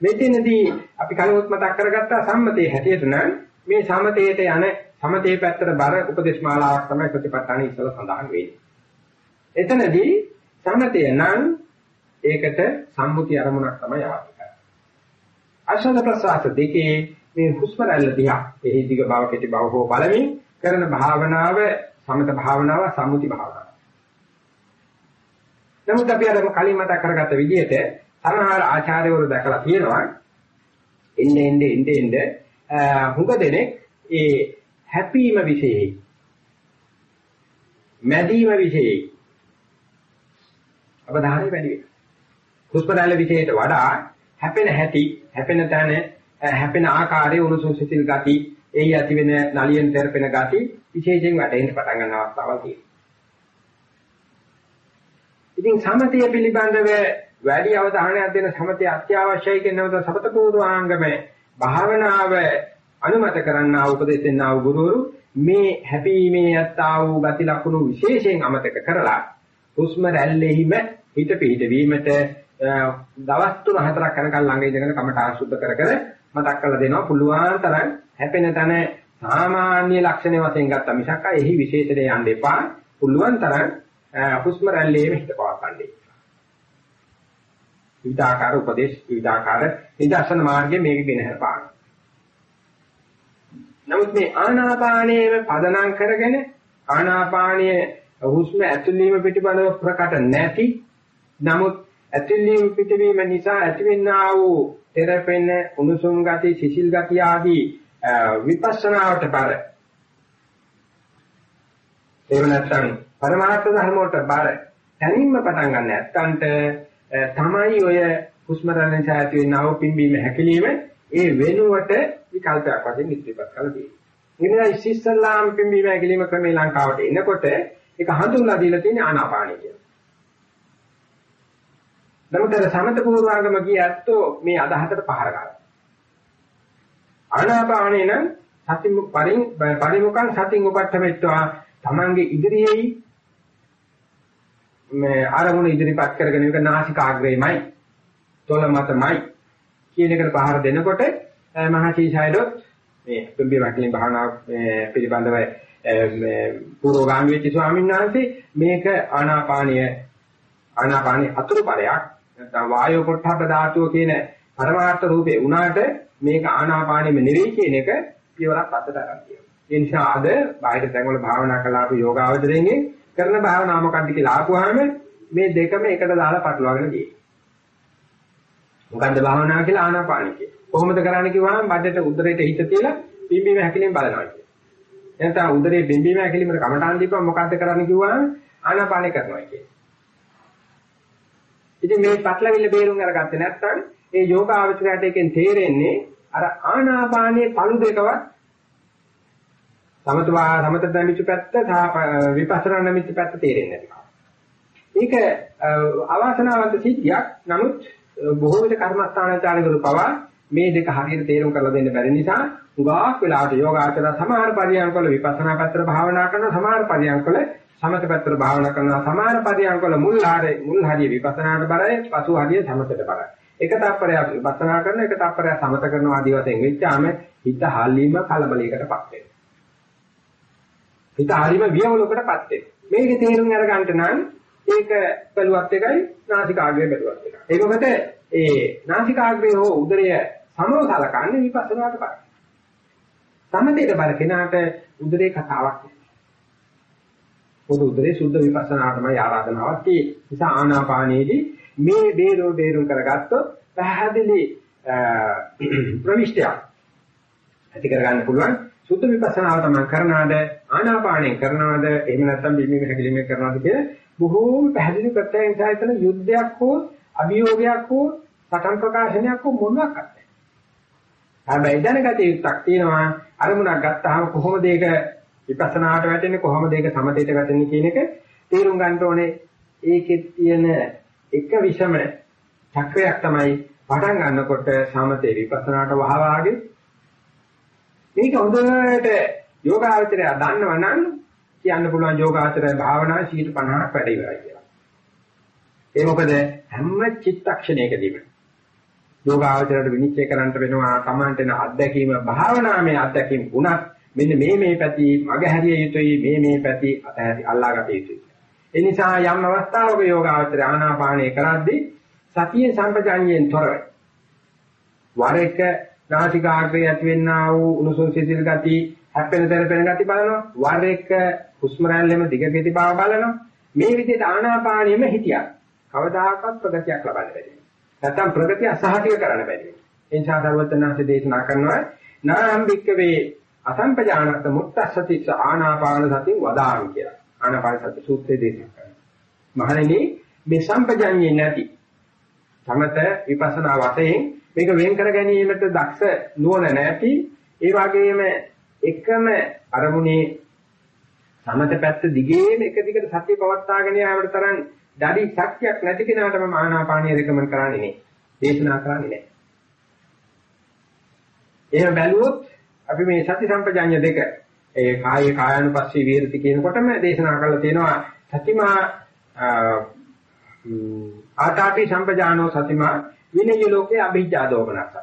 මෙතනදී අපි කලින් මතක් කරගත්තා සම්මතයේ හැටියට නම් මේ සමතේට යන සමතේ පැත්තට බර උපදේශ මාලාවක් තමයි ප්‍රතිපත්තණි ඉස්සල සඳහන් වෙන්නේ. එතනදී සමතය නම් ඒකට සම්මුති අරමුණක් තමයි අවශ්‍ය. ආශ්වාස ප්‍රශ්වාස දෙකේ මේ හුස්ම රැල්ල දිහා එහි දිග බව කෙටි බව හෝ බලමින් කරන භාවනාව සමත භාවනාව සම්මුති භාවනාව. නමුත් අපි අර කලින් මතක් කරගත්ත විදිහට සමහර ආචාර්යවරු දැකලා තියෙනවා එන්නේ එන්නේ එන්නේ එන්නේ හුඟ දෙනෙක් ඒ හැපීම વિશેයි මැදීම વિશેයි අවධානය වැඩි වෙනවා. හුස්ම රැල්ල විශේෂයට වඩා හැපෙන හැටි හැපෙන තැන හැපෙන ආකාරයේ උණුසුම් සිසිල් ගති එයි ඇති වෙන නලියෙන් තෙරපෙන ගති විශේෂයෙන් වැටෙන්න පටන් ගන්න අවස්ථාවල් තියෙනවා. ඉතින් සමතය පිළිබඳව වැඩි අවධානයක් දෙන සමතය අත්‍යවශ්‍යයි කියනවද සපත පූර්වාංගම භාවනාව අනුමත කරන්නා උපදෙස් දෙන්නා වූ ගුරුවරු මේ හැපීමේ යත්තා වූ ගති ලක්ෂණ විශේෂයෙන් අමතක කරලා හුස්ම රැල්ලෙහිම හිත පිහිට වීමට දවස් තුන හතරක් යනකම් ළඟ ඉඳගෙන කමඨා සුද්ධ කර කර මතක් කරලා දෙනවා. පුළුවන් තරම් හැපෙන තැන සාමාන්‍ය ලක්ෂණ වශයෙන් ගත්තා මිසක් එහි විශේෂණේ යන්න එපා. පුළුවන් තරම් හුස්ම රැල්ලේම හිත පවත්වන්නේ විවිධාකාර උපදේශ විවිධාකාර නිදර්ශන මාර්ගයේ මේක ගෙනහැර පාන නමුත් මේ ආනාපානයේ පදනම් කරගෙන ආනාපානයේ හුස්ම ඇතුළීම පිටිබඳව ප්‍රකට නැති නමුත් ඇතිවීම පිටවීම නිසා ඇතිවෙනා වූ තෙරපෙන උණුසුම් ගති, සිසිල් ගති ආදී විපස්සනාවට බර. එහෙම නැත්නම් පරමාර්ථ ධර්ම වලට බර. තනින්ම පටන් ගන්න නැත්තන්ට තමයි ඔය හුස්ම රැල්ලෙන් ඇති වෙනව පිම්බීම හැකිලිම ඒ වෙනුවට විකල්පයක් වශයෙන් ඉදිරිපත් කළ තියෙනවා. ඉතින් ඉස්සෙල්ලාම පිම්බීම හැකිලිම ක්‍රමේ ලංකාවට එනකොට ඒක හඳුන්ලා දීලා තියෙන්නේ ආනාපානිය කියලා. නමුත් අර සමත පූර්වාංගම කිය ඇත්තෝ මේ අදහසට පහර ගන්නවා. ආනාපානේ නම් සති පරින් පරිමුඛං සතින් උපට්ඨමෙත්වා තමන්ගේ ඉදිරියේ මේ ආරමුණ ඉදිරිපත් කරගෙන ඒක නාසිකාග්‍රේමයි තොල මතමයි කියන එකට පහර දෙනකොට මහචීසයඩොත් මේ පිම්බි වටලින් භාවනා පිළිබඳව මේ පූර්වගාමී වෙච්ච ස්වාමීන් වහන්සේ මේක ආනාපානීය ආනාපානී අතුරුපරයක් නැත්නම් වායෝ පොට්ටබ්බ ධාතුව කියන පරමාර්ථ රූපේ උනාට මේක ආනාපානෙම නෙවෙයි කියන එක පියවරක් අතට ගන්න කියනවා. ඒ නිසා අද බාහිර තැන්වල භාවනා කළාපු යෝගාවචරයෙන් කරන භාවනාව මොකක්ද කියලා ආපුවාම මේ දෙකම එකට දාලා පටලවාගෙන තියෙනවා. මොකන්ද භාවනාව කියලා ආනාපානෙ කියන්නේ. කොහොමද කරන්නේ කිව්වහම බඩට උදරයට හිත තියලා පිම්බීම හැකිලින් බලනවා කියන්නේ. එතන උදරයේ පිම්බීම හැකිලිමට කමටහන් දීපුවා මොකද්ද කරන්නේ කිව්වහම ආනාපානෙ කරනවා කියන්නේ. ඉතින් මේ පටලවිල්ල බේරුම් අරගත්තේ නැත්නම් ඒ යෝග ආචරයට එකෙන් තේරෙන්නේ අර ආනාපානයේ පළු දෙකවත් සමතවා සමත දැමිච්ච පැත්ත සහ විපස්සනා නැමිච්ච පැත්ත තේරෙන්නේ නැහැ. ඒක අවාසනාවන්ත සිද්ධියක්. නමුත් බොහෝ විට කර්මස්ථානාචාරවල පවා මේ දෙක හරියට තේරුම් කරලා දෙන්න බැරි නිසා උගාක් වෙලාවට යෝගාචර සමහර පරියන්කවල විපස්සනා පැත්තට භාවනා කරන සමහර පරියන්කවල සමත පැත්තට භාවනා කරනවා. සමහර පරියන්කවල මුල් හරිය මුල් හරිය විපස්සනාට බරයි පසු හරිය සමතට බරයි. එක තප්පරයක් විපස්සනා කරන එක තප්පරයක් සමත කරනවා ආදී වශයෙන් වෙච්චාම හිත හාලීම කලබලයකටපත් වෙනවා. හිත හරීම වියවලකටපත් වෙනවා. මේකේ තේරුම් අරගන්න නම් ඒක බැලුවත් එකයි නාසිකාග්‍රය බැලුවත් එකයි. ඒක මොකද ඒ නාසිකාග්‍රය හෝ උදරය සමව සලකන්නේ විපස්සනාට බරයි සමතේට බර කෙනාට උදරේ කතාවක් නෑ පොදු උදරේ සුද්ධ විපස්සනාටමයි ආරාධනාවක් තියෙන්නේ. නිසා ආනාපානයේදී මේ බේරෝ බේරුම් කරගත්තොත් පැහැදිලි ප්‍රවිෂ්ඨයක් ඇති කරගන්න පුළුවන්. සුද්ධ විපස්සනාව තමයි කරනාද ආනාපානයෙන් කරනවද එහෙම නැත්නම් බිම්බිම හැකිලිමේ කරනවද කියලා බොහෝම පැහැදිලි ප්‍රත්‍යයෙන් සායතන යුද්ධයක් හෝ අභියෝගයක් හෝ පටන් ප්‍රකාශනයක් හෝ මොනවාක් නැහැ. හැබැයි දැනගත යුත්තක් තියෙනවා අරමුණක් ගත්තාම කොහොමද ඒක විපස්සනාට වැටෙන්නේ කොහොමද ඒක සමතේට වැටෙන්නේ කියන එක තේරුම් ගන්න ඕනේ. ඒකෙත් තියෙන එක විෂම චක්‍රයක් තමයි පටන් ගන්නකොට සමතේ විපස්සනාට වහවාගේ මේක හොඳට යෝගාචරය දන්නවනම් කියන්න පුළුවන් යෝගාචරය භාවනාවේ 50ක් වැඩ ඉවරයි කියලා. ඒ මොකද හැම චිත්තක්ෂණයකදීම යෝගාචරයට විනිශ්චය කරන්නට වෙනවා තමන්ට අත්දැකීම භාවනාවේ අත්දැකීම් වුණත් මෙන්න මේ මේ පැති මග හැරිය යුතුයි මේ මේ පැති අතහැරි අල්ලාගත යුතුයි. ඒ නිසා යම් අවස්ථාවක යෝගාවචර ආනාපානය කරද්දී සතිය සම්පජාඤ්ඤයෙන් තොරව වර එක නාසිකාග්‍රේ ඇතිවෙනා වූ උණුසුම් සිසිල් ගති හැපෙන තැරපෙන ගති බලනවා. වර එක හුස්ම රැල්ලෙම දිග ගති බව බලනවා. මේ විදිහට ආනාපානෙම හිටියා කවදාකවත් ප්‍රගතියක් ලබන්න බැහැ නැත්තම් ප්‍රගතිය අසහතික කරන්න බැහැ ඒ නිසා සර්වඥාන්සේ දේශනා කරනවා නාම්බික්කවේ අසම්පජානත් මුත්තස්සති ආනාපාන සති වදාමි කියලා. ආනාපාන සති සූත්‍රයේ දේශනා කරනවා. මහණෙනි මේ සම්පජාඤ්ඤේ නැති සමත විපස්සනා වශයෙන් මේක වෙන් කර ගැනීමට දක්ෂ නුවණ නැති ඒ වගේම එකම අරමුණේ සමත පැත්ත දිගේම එක දිගට සතිය පවත්වාගෙන යාමට තරම් දඩි ශක්තියක් නැති කෙනාට මම ආනාපානිය රෙකමන්ඩ් කරන්නේ නේ. දේශනා කරන්නේ නැහැ. එහෙම බැලුවොත් අපි මේ සති සම්පජාඤ්ඤ දෙක ඒ කායේ කායानुපස්සී විහෙරති කියනකොටම දේශනා කරලා තියෙනවා සතිමා ආතාපි සම්පජානෝ සතිමා විනය ලෝකේ අභිජ්ජා දෝමනස.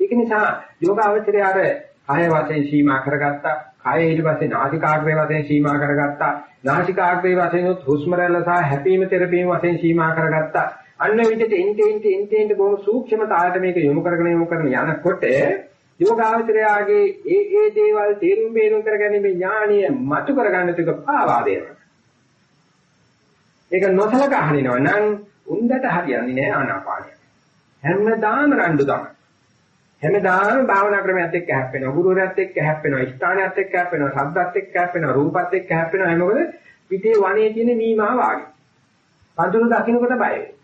ඒක නිසා යෝගාවචරය අර කාය වශයෙන් සීමා කරගත්තා කාය ඊට පස්සේ නාසිකාග්‍රේ වශයෙන් සීමා කරගත්තා නාසිකාග්‍රේ වශයෙන් උත් හුස්ම රැල්ල සහ හැපීම තෙරපීම වශයෙන් සීමා කරගත්තා අන්න විදිහට එන්ට එන්ට එන්ට එන්ට බොහොම සූක්ෂම තාලට මේක යොමු කරගෙන යොමු කරගෙන යනකොට යෝගාවචරයාගේ ඒ ඒ දේවල් තේරුම් බේරුම් කරගැනීමේ ඥාණය මතු කරගන්න තුක පාවා දෙනවා. ඒක නොසලකා හරිනවා නම් උන්දට හරියන්නේ නෑ ආනාපානය. හැමදාම රණ්ඩු තමයි. හැමදාම භාවනා ක්‍රමයක් එක්ක හැප්පෙනවා. ගුරුවරයාත් එක්ක හැප්පෙනවා. ස්ථානයත් එක්ක හැප්පෙනවා. ශබ්දත් එක්ක හැප්පෙනවා. රූපත් එක්ක හැප්පෙනවා. ඒ මොකද පිටේ වනේ තියෙන මීමා වාගේ. පඳුරු දකින්නකොට බය වෙනවා.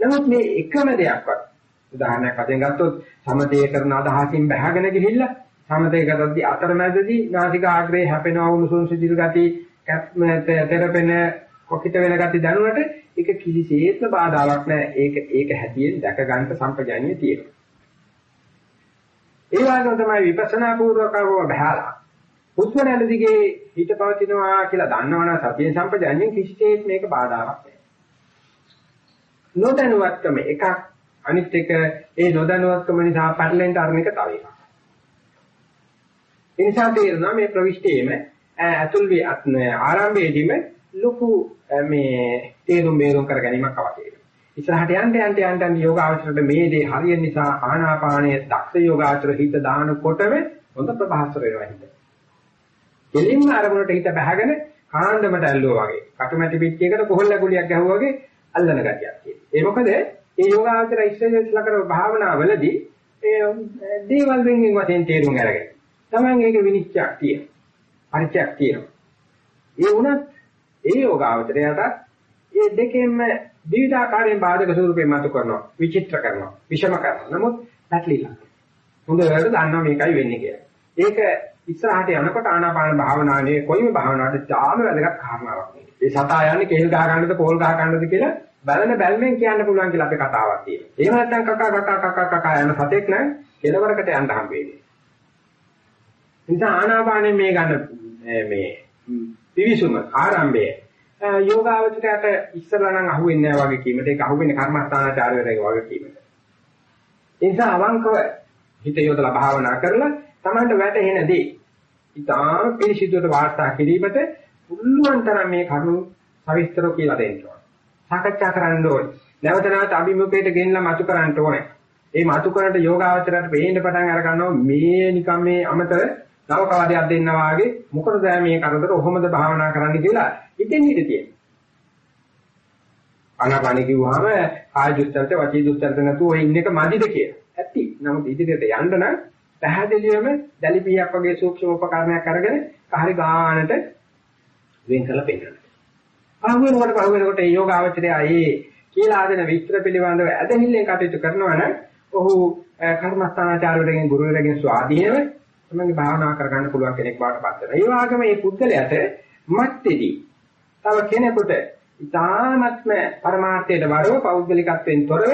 නමුත් මේ එකම දෙයක්වත් උදාහරණයක් වශයෙන් ගත්තොත් සමතේ කරන අදහසින් බහගෙන ගිහිල්ලා සමතේ කරද්දී අතරමැදදී නාසික ආග්‍රේ හැපෙනවා උණුසුම් සිදිල් ගති තෙරපෙන කොකිට වෙන ගති දැනුණට ඒක කිසිසේත්ම බාධාවක් නැහැ. ඒක ඒක හැටියෙන් දැක ගන්න සම්පජානිය තියෙනවා. ඒ වගේම තමයි විපස්සනා පූර්වකව බහැලා හුස්ම රැල්ල දිගේ හිත පවතිනවා කියලා දන්නවනම් සතිය සම්පජානියෙන් කිසිසේත් මේක බාධාවක් නැහැ. නොදැනුවත්කම එකක් අනිත් එක ඒ නොදැනුවත්කම නිසා පැටලෙන්න අරන එක තව එකක්. ඒ නිසා තේරෙනවා මේ ප්‍රවිෂ්ඨයේම ඇතුල් වී ආරම්භයේදීම ලොකු මේ තේරුම් බේරුම් කර ගැනීමක් අවශ්‍යයි. ඉස්සරහට යන්න යන්න යන්න යන්න යෝගාචරයට මේ දේ හරියන නිසා ආනාපානයේ දක්ෂ යෝගාචර හිත දානකොටම හොඳ ප්‍රභාස්වර වෙනවා හිත. දෙලින්ම අරමුණට හිත බහගෙන කාණ්ඩමට ඇල්ලුවා වගේ. කටුමැටි පිටියකට කොහොල්ල ගුලියක් ගැහුවා වගේ අල්ලන ගතියක් තියෙනවා. ඒ මොකද මේ යෝගාචර ඉස්සෙල්ලා කරන භාවනාවලදී ඒ දේවල් වෙනින් වශයෙන් තේරුම් අරගෙන. Taman ඒක විනිශ්චයක් තියෙනවා. පරිචයක් තියෙනවා. ඒ වුණත් ඒ යෝගාචරයට මේ දෙකෙන්ම විවිධාකාරයෙන් බාධක ස්වරූපේ මතු කරනවා විචිත්‍ර කරනවා විෂම කරනවා නමුත් පැටලිලා හොඳට දන්නවා මේකයි වෙන්නේ කියලා ඒක ඉස්සරහට යනකොට ආනාපාන භාවනාවේ කොයිම භාවනාවට තාම වැදගත් කාරණාවක් නේ ඒ සතා යන්නේ කේල් ගහ ගන්නද පොල් ගහ ගන්නද කියලා බලන බැල්මෙන් කියන්න පුළුවන් කියලා අපේ කතාවක් තියෙනවා එහෙම නැත්නම් කකා කකා කකා කකා යන සතෙක් නම් කෙලවරකට යන්න හම්බෙන්නේ නිසා ආනාපානෙ මේ ගන්න මේ පිවිසුම ආරම්භය යෝගාවචරයට ඉස්සරලා නම් අහුවෙන්නේ නැහැ වගේ කීමට ඒක අහුවෙන්නේ කර්මස්ථානාචාර්යවරයෙක් වගේ කීමට. ඒ නිසා අවංකව හිත යොදලා භාවනා කරලා Tamanට වැටහෙන දේ ඉතාම පිළිසිදුවට වාර්තා කිරීමට පුළුවන් තරම් මේ කරුණු සවිස්තරව කියලා දෙන්න ඕනේ. සාකච්ඡා කරන්න ඕනේ. නැවත නැවත අභිමුඛයට ගෙනලා මතු කරන්න ඕනේ. ඒ මතු කරට යෝගාවචරයට පේන්න පටන් අර ගන්නවා මේ නිකම් මේ අමතර නව කාර්යයක් දෙන්න වාගේ මොකටද මේ කරදර කොහොමද භාවනා කරන්න කියලා ඉතින් හිත තියෙනවා. අනාපාන කිව්වහම ආය දුස්තරත වචී දුස්තරත නැතුව ඔය ඉන්න එක මදිද කියලා. ඇත්ති. නමුත් ඉදිරියට යන්න නම් පැහැදිලිවම දැලිපියක් වගේ සූක්ෂම උපකරණයක් අරගෙන කාරි ගානට වෙන් කරලා පෙන්නනවා. පහුවෙනකොට පහුවෙනකොට මේ යෝගාවචරය ආයේ කියලා ආදෙන විස්තර පිළිබඳව ඇදහිල්ලෙන් කටයුතු කරනවා නම් ඔහු කර්මස්ථානාචාර්යවරගෙන් ගුරුවරගෙන් ස්වාධීනව තමන්ගේ භාවනා කරගන්න පුළුවන් කෙනෙක් බවට පත් වෙනවා. ඒ වගේම මේ පුද්ගලයාට මත්තේදී තව කෙනෙකුට ඊ타ත්ම පරමාර්ථයට වරව පෞද්ගලිකත්වයෙන් තොරව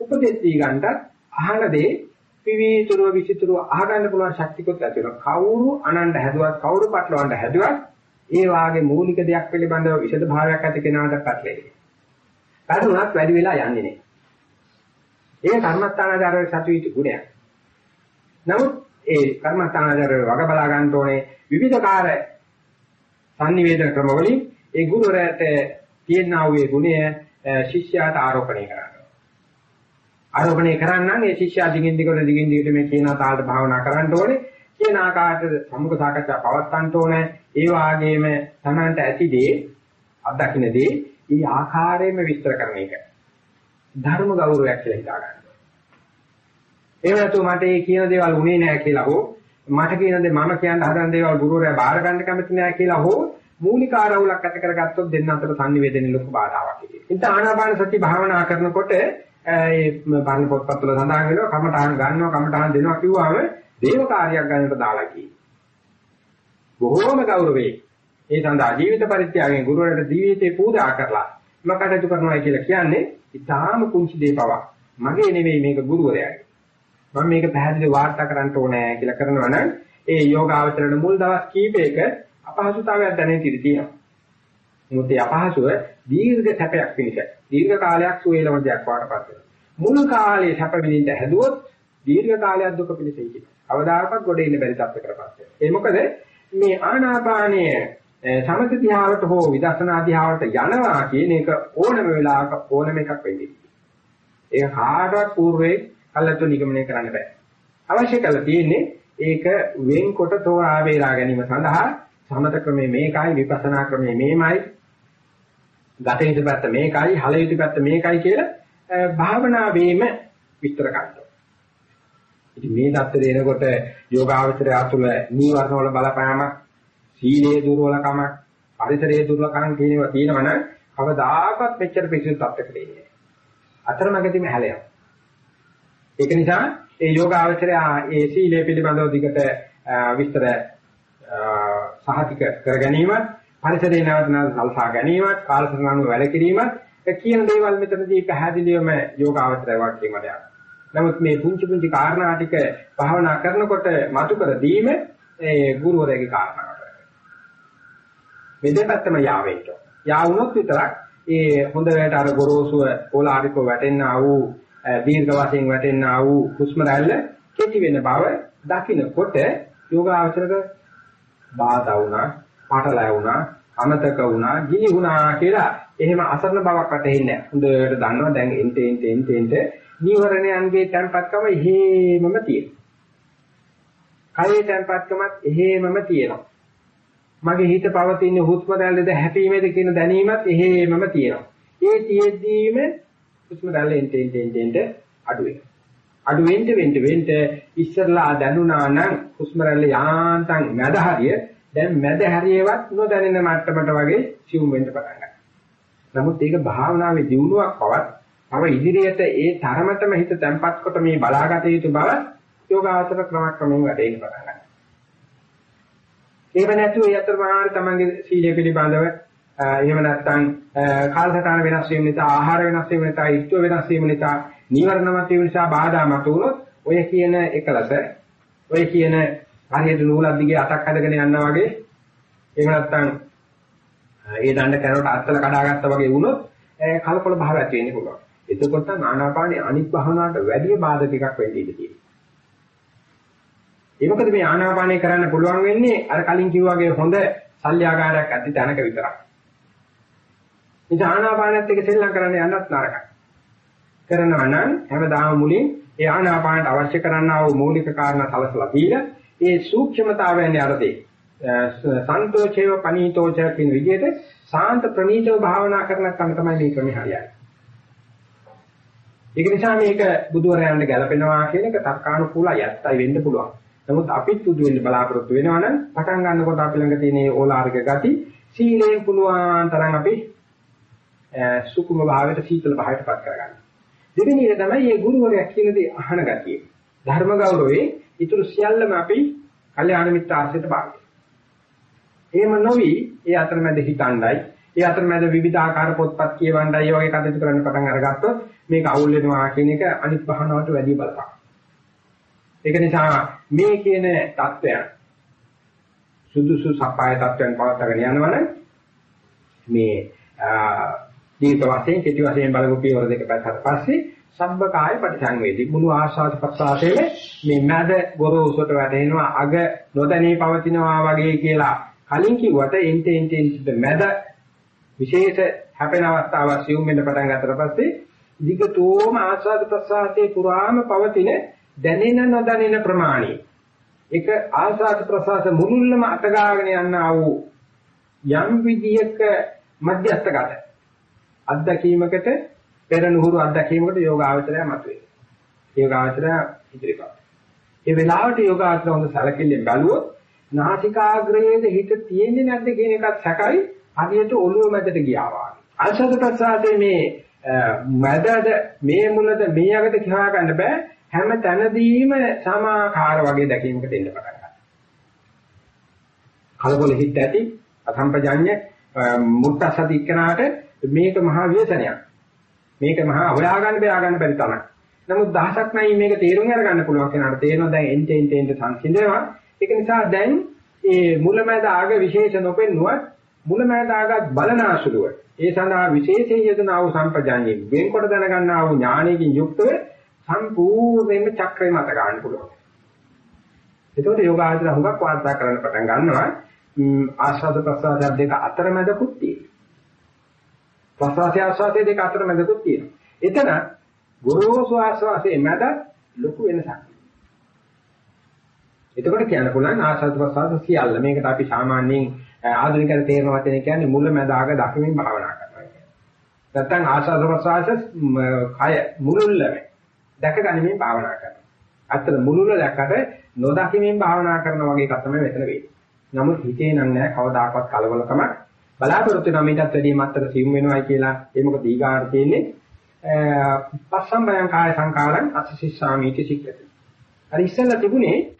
උපදෙස් දී ගන්නත් අහන දේ විවිතුරුව විචිතුරුව අහගන්න පුළුවන් ශක්තියකුත් ඇති වෙනවා. කවුරු අනන්ත හැදුවත් කවුරු පටලවන්න හැදුවත් ඒ වාගේ මූලික දෙයක් පිළිබඳව විෂද භාවයක් ඇති කෙනාට පැටලෙන්නේ. පැටලුණත් වැඩි වෙලා යන්නේ නැහැ. ඒක කර්මස්ථානාචාරයේ සතුටු ගුණයක්. නමුත් ඒ කර්මස්ථානාචාරය වග බලා ගන්න ඕනේ විවිධකාර sannivedana ක්‍රම වලින් ඒ ගුරුවරයාට තියෙනා වූ ගුණය ශිෂ්‍යයාට ආරෝපණය කරනවා. ආරෝපණය කරන්නම් ඒ ශිෂ්‍යයා දිගින් දිගට දිගින් දිගට මේ කියන තාලට භාවනා කරන්න ඕනේ. කියන ආකාරයට සමුක සාකච්ඡා පවත්වන්න ඕනේ. ඒ වාගේම තමන්ට ඇතිදී අත්දකින්නදී ഈ ආකාරයෙන්ම විස්තර කරන එක. ධර්ම ගෞරවයක් කියලා හිතා ගන්න. එහෙම නැතුව මට ඒ කියන දේවල් උනේ නැහැ කියලා හෝ මට කියන දේ මම කියන්න හදන දේවල් ගුරුවරයා බාර ගන්න කැමති නැහැ කියලා හෝ මූලික ආරවුලක් ඇති කරගත්තොත් දෙන්න අතර සංනිවේදනයේ ලොකු බාධාවක් ඉතියි. ඉතින් ආනාපාන සති භාවනා කරනකොට ඒ බාහිර පොත්පත්වල සඳහන් වෙනවා කමඨාන් ගන්නවා කමඨාන් දෙනවා කිව්වම දේව කාර්යයක් ගන්නට දාලා කි. බොහෝම ගෞරවේ ඒ සඳහා ජීවිත පරිත්‍යාගයෙන් ගුරුවරයාට ජීවිතේ පූජා කරලා මකටතු කරනවා කියලා කියන්නේ ඊටාම කුංචි දේපවක්. මගේ නෙවෙයි මේක ගුරුවරයාගේ. මම මේක පැහැදිලිව වාර්තා කරන්න ඕනේ කියලා කරනවා නම් ඒ යෝගාවචරණ මුල් දවස් කීපයක අපහසුතාවයක් දැනෙන්න ඉඩ තියෙනවා. මොකද මේ අපහසුව දීර්ඝ සැපයක් පිණිස දීර්ඝ කාලයක් සුවේලම දෙයක් වාටපත් වෙනවා. මුල් කාලේ සැප විඳින්න හැදුවොත් දීර්ඝ කාලයක් දුක පිණිස ඉති. අවදාහකත් ගොඩ ඉන්න බැරි තත්ත්වයකටපත් වෙනවා. ඒ මොකද මේ ආනාපානීය සමථ ධ්‍යානට හෝ විදර්ශනා ධ්‍යානට යනවා කියන එක ඕනම වෙලාවක ඕනම එකක් වෙන්නේ. ඒක කාටවත් పూర్වේ කල්ලාතු නිගමනය කරන්න බෑ. අවශ්‍ය කරලා තියෙන්නේ ඒක වෙන්කොට තෝරා වේලා ගැනීම සඳහා සමත ක්‍රමයේ මේකයි විපස්සනා ක්‍රමයේ මේමයි ගත යුතු පැත්ත මේකයි හල යුතු පැත්ත මේකයි කියලා භාවනා වීම විස්තර කරනවා. ඉතින් මේ தත්ත්වය එනකොට යෝගාවචරය තුළ නීවරණ වල බලපෑම, සීලයේ දුර්වලකම, පරිසරයේ දුර්වලකම් කියනවා කියනවනම් කවදාකවත් මෙච්චර පිළිසිදු තත්ත්වයකට එන්නේ නැහැ. අතරමැදීම හැලයක්. ඒක නිසා ඒ යෝගාවචරය ඒ සීලය පිළිබඳව දිගට විස්තර සහතික කර ගැනීමත් පරිසරේ නැවත නැවත සල්සා ගැනීමත් කාලසටහන වැඩ කිරීමත් කියන දේවල් මෙතනදී පැහැදිලිවම යෝගාවචරය වාක්‍යයෙන් වඩ යනවා. නමුත් මේ පුංචි පුංචි කාරණා ටික භාවනා කරනකොට මතු කර දීම ඒ ගුරුවරයාගේ කාරණාවට. මේ දෙපැත්තම යාවෙන්න. යා වුණොත් විතරක් ඒ හොඳට අර ගොරෝසුව ඕලාරිකව වැටෙනා වූ දීර්ඝ වශයෙන් වැටෙනා වූ හුස්ම රැල්ල කෙටි වෙන බව දකින්නකොට යෝගාචරක බාධා වුණා, පාටලෑ වුණා, අමතක වුණා, ගිනි වුණා කියලා එහෙම අසරණ බවක් වැටෙන්නේ නැහැ. හොඳට දන්නවා දැන් එන්ට එන්ට එන්ට එන්ට නීවරණයන්ගේ තැන්පත්කම එහෙමම තියෙනවා. කයේ තැන්පත්කමත් එහෙමම තියෙනවා. මගේ හිත පවතින හුස්ම රැල්ලද හැපීමේද කියන දැනීමත් එහෙමම තියෙනවා. ඒ තියෙද්දීම හුස්ම රැල්ල එන්ට එන්ට එන්ට අඩු වෙනවා. අඩු වෙන්න වෙන්න වෙන්න ඉස්සරලා දැනුණා නම් හුස්ම රැල්ල යාන්තම් මැද හරිය දැන් මැද හරියවත් නොදැනෙන මට්ටමට වගේ සිවුම් වෙන්න පටන් ගන්නවා. නමුත් ඒක භාවනාවේ දියුණුවක් පවත් තව ඉදිරියට ඒ තරමටම හිත තැම්පත් කොට මේ බලාගත යුතු බව යෝගාචර ක්‍රමක්‍රමයෙන් වැඩෙන්න පටන් ගන්නවා. එහෙම නැතුව ඒ අතරමාර තමන්ගේ සීලය පිළිබඳව එහෙම නැත්නම් කාලසටහන වෙනස් වීම නිසා ආහාර වෙනස් වීම නිසා ඉස්තු වෙනස් වීම නිසා නීවරණ මත වීම නිසා බාධා මත වුණොත් ඔය කියන එකලස ඔය කියන හරියට නූලක් දිගේ අටක් හදගෙන යනවා වගේ එහෙම නැත්නම් ඒ දණ්ඩ කරවට අත්තල කඩාගත්තා වගේ වුණොත් කලකොල භාව ඇති වෙන්න පුළුවන්. එතකොට ආනාපානේ අනිත් භාවනාවට වැඩි බාධා ටිකක් වෙන්න ඉඩ තියෙනවා. ඒ මොකද මේ ආනාපානේ කරන්න පුළුවන් වෙන්නේ අර කලින් කිව්වා වගේ හොඳ සල්්‍යාගාරයක් ඇති තැනක විතරයි. ඉතින් ආනාපානත් එක්ක සෙල්ලම් කරන්න යන්නත් නරකයි. කරනවා නම් හැමදාම මුලින් ඒ ආනාපානට අවශ්‍ය කරන්නා වූ මූලික කාරණා සලසලා දීලා ඒ සූක්ෂමතාවයන් යරදී සන්තෝෂේව පනීතෝච කියන විදිහට සාන්ත ප්‍රණීතව භාවනා කරන කම තමයි මේ ක්‍රමය හරියන්නේ. ඒක නිසා මේක බුදුරයන්ට ගැලපෙනවා කියන එක තර්කානුකූලයි ඇත්තයි වෙන්න පුළුවන්. නමුත් අපිත් බුදු වෙන්න බලාපොරොත්තු වෙනවා නම් පටන් ගන්නකොට අපි ළඟ තියෙන ඕලාරික ගති සීලයෙන් පුළුවන් තරම් අපි සුකුම භාවයට සීතල භාවයට පත් කරගන්න. දෙවෙනි එක තමයි මේ ගුරුවරයා කියන දේ අහන ගතිය. ධර්ම ගෞරවයේ ඊටු සියල්ලම අපි කල්යාණ මිත්‍ර ආශ්‍රිත භාවය. එහෙම නොවි ඒ අතරමැද හිතණ්ඩයි ඒ අතරමැද විවිධාකාර පොත්පත් කියවන්නයි වගේ කටයුතු කරන්න පටන් අරගත්තොත් මේක අවුල් වෙනවා කියන එක අනිත් භාවනාවට වැඩි බලපාන. ඒක නිසා මේ කියන தත්වයන් සුදුසු සපය தත්වයන් පවත්වාගෙන යනවනේ මේ දීප වශයෙන් කෙටි වශයෙන් බලමු පියවර දෙක පැත්තට පස්සේ සබ්බ කාය පරිසංවේදී මුළු ආශාස ප්‍රසආසයේ මේ මැද ගොරෝසුට වැටෙනවා අග නොදැනී පවතිනවා වගේ කියලා කලින් කිව්වට එන්ට එන්ට එන්ට මැද විශේෂ හැපෙන අවස්ථාවක් සිවුම් වෙන්න පටන් ගන්නතර පස්සේ දිගටම ආශාස ප්‍රසආසයේ පුරාම පවතින දැනෙන නොදැනෙන ප්‍රමාණය ඒක ආශාස ප්‍රසආස මුළුල්ලම අතගාගෙන යනා වූ යම් විදියක මධ්‍යස්ථගත අත්දැකීමකට පෙර නුහුරු අත්දැකීමකට යෝගාවචරය මතුවේ. යෝගාවචරය ඉදිරිපත්. ඒ වෙලාවට යෝගාවචරය හොඳ සැලකිල්ලෙන් බැලුවොත් නාසිකාග්‍රයේද හිත තියෙන්නේ නැද්ද කියන එකත් සැකයි හරියට ඔළුව මැදට ගියා වගේ. අසද ප්‍රසාදේ මේ මැදද මේ මුලද මේ අගට කියවා ගන්න බෑ හැම තැනදීම සමාකාර වගේ දැකීමකට එන්න පටන් ගන්නවා. කලබල හිත ඇති අසම්පජඤ්ඤ මුත්තසති එක්කනාට මේක මහා ව්‍යසනයක්. මේක මහා හොයා ගන්න බෑ ගන්න බැරි තරම්. නමුත් දහසක් නැයි මේක තේරුම් අරගන්න පුළුවන් කෙනාට තේරෙනවා දැන් එන්ට එන්ට එන්ට සංසිඳනවා. ඒක නිසා දැන් මේ මුලමැද ආග විශේෂ නොපෙන්නුවත් මුලමැද ආගත් බලනාසුලුව. ඒ සඳහා විශේෂයෙන් යෙදනා වූ සම්පජාඤ්ඤේ වෙන්කොට දැනගන්නා වූ ඥානයකින් යුක්තව සම්පූර්ණයෙන්ම චක්‍රය මත ගන්න පුළුවන්. එතකොට යෝගාචර හුඟක් වාර්තා කරන්න පටන් ගන්නවා ආස්වාද ප්‍රසආද දෙක අතරමැදකුත් තියෙනවා. ප්‍රසවාසය ආස්වාදයේ දෙක අතරමැදකුත් තියෙනවා. එතන ගොරෝසු ආස්වාදයේ මැද ලොකු වෙනසක්. එතකොට කියන්න පුළුවන් ආස්වාද ප්‍රසවාස සියල්ල. මේකට අපි සාමාන්‍යයෙන් ආධුනිකයන් තේරෙන වචනේ කියන්නේ මුල මැද අග දකිමින් භාවනා කරනවා කියන්නේ. නැත්තම් ආස්වාද ප්‍රසවාස කය මුළුල්ලම දැක ගැනීමෙන් භාවනා කරනවා. අතන මුලුල දැක්කට නොදකිමින් භාවනා කරන වගේ එකක් තමයි මෙතන වෙන්නේ. නමුත් හිතේ නම් නෑ කවදාකවත් කලබලකම බලාපොරොත්තු වෙනා මීටත් වැඩිය මත්තර සිවුම් වෙනවයි කියලා ඒ මොකද ඊගාට තියෙන්නේ පස්සම්බයං කාය සංකාරං අතිසිස්සාමීති සික්කති. අර ඉස්සෙල්ලා තිබුණේ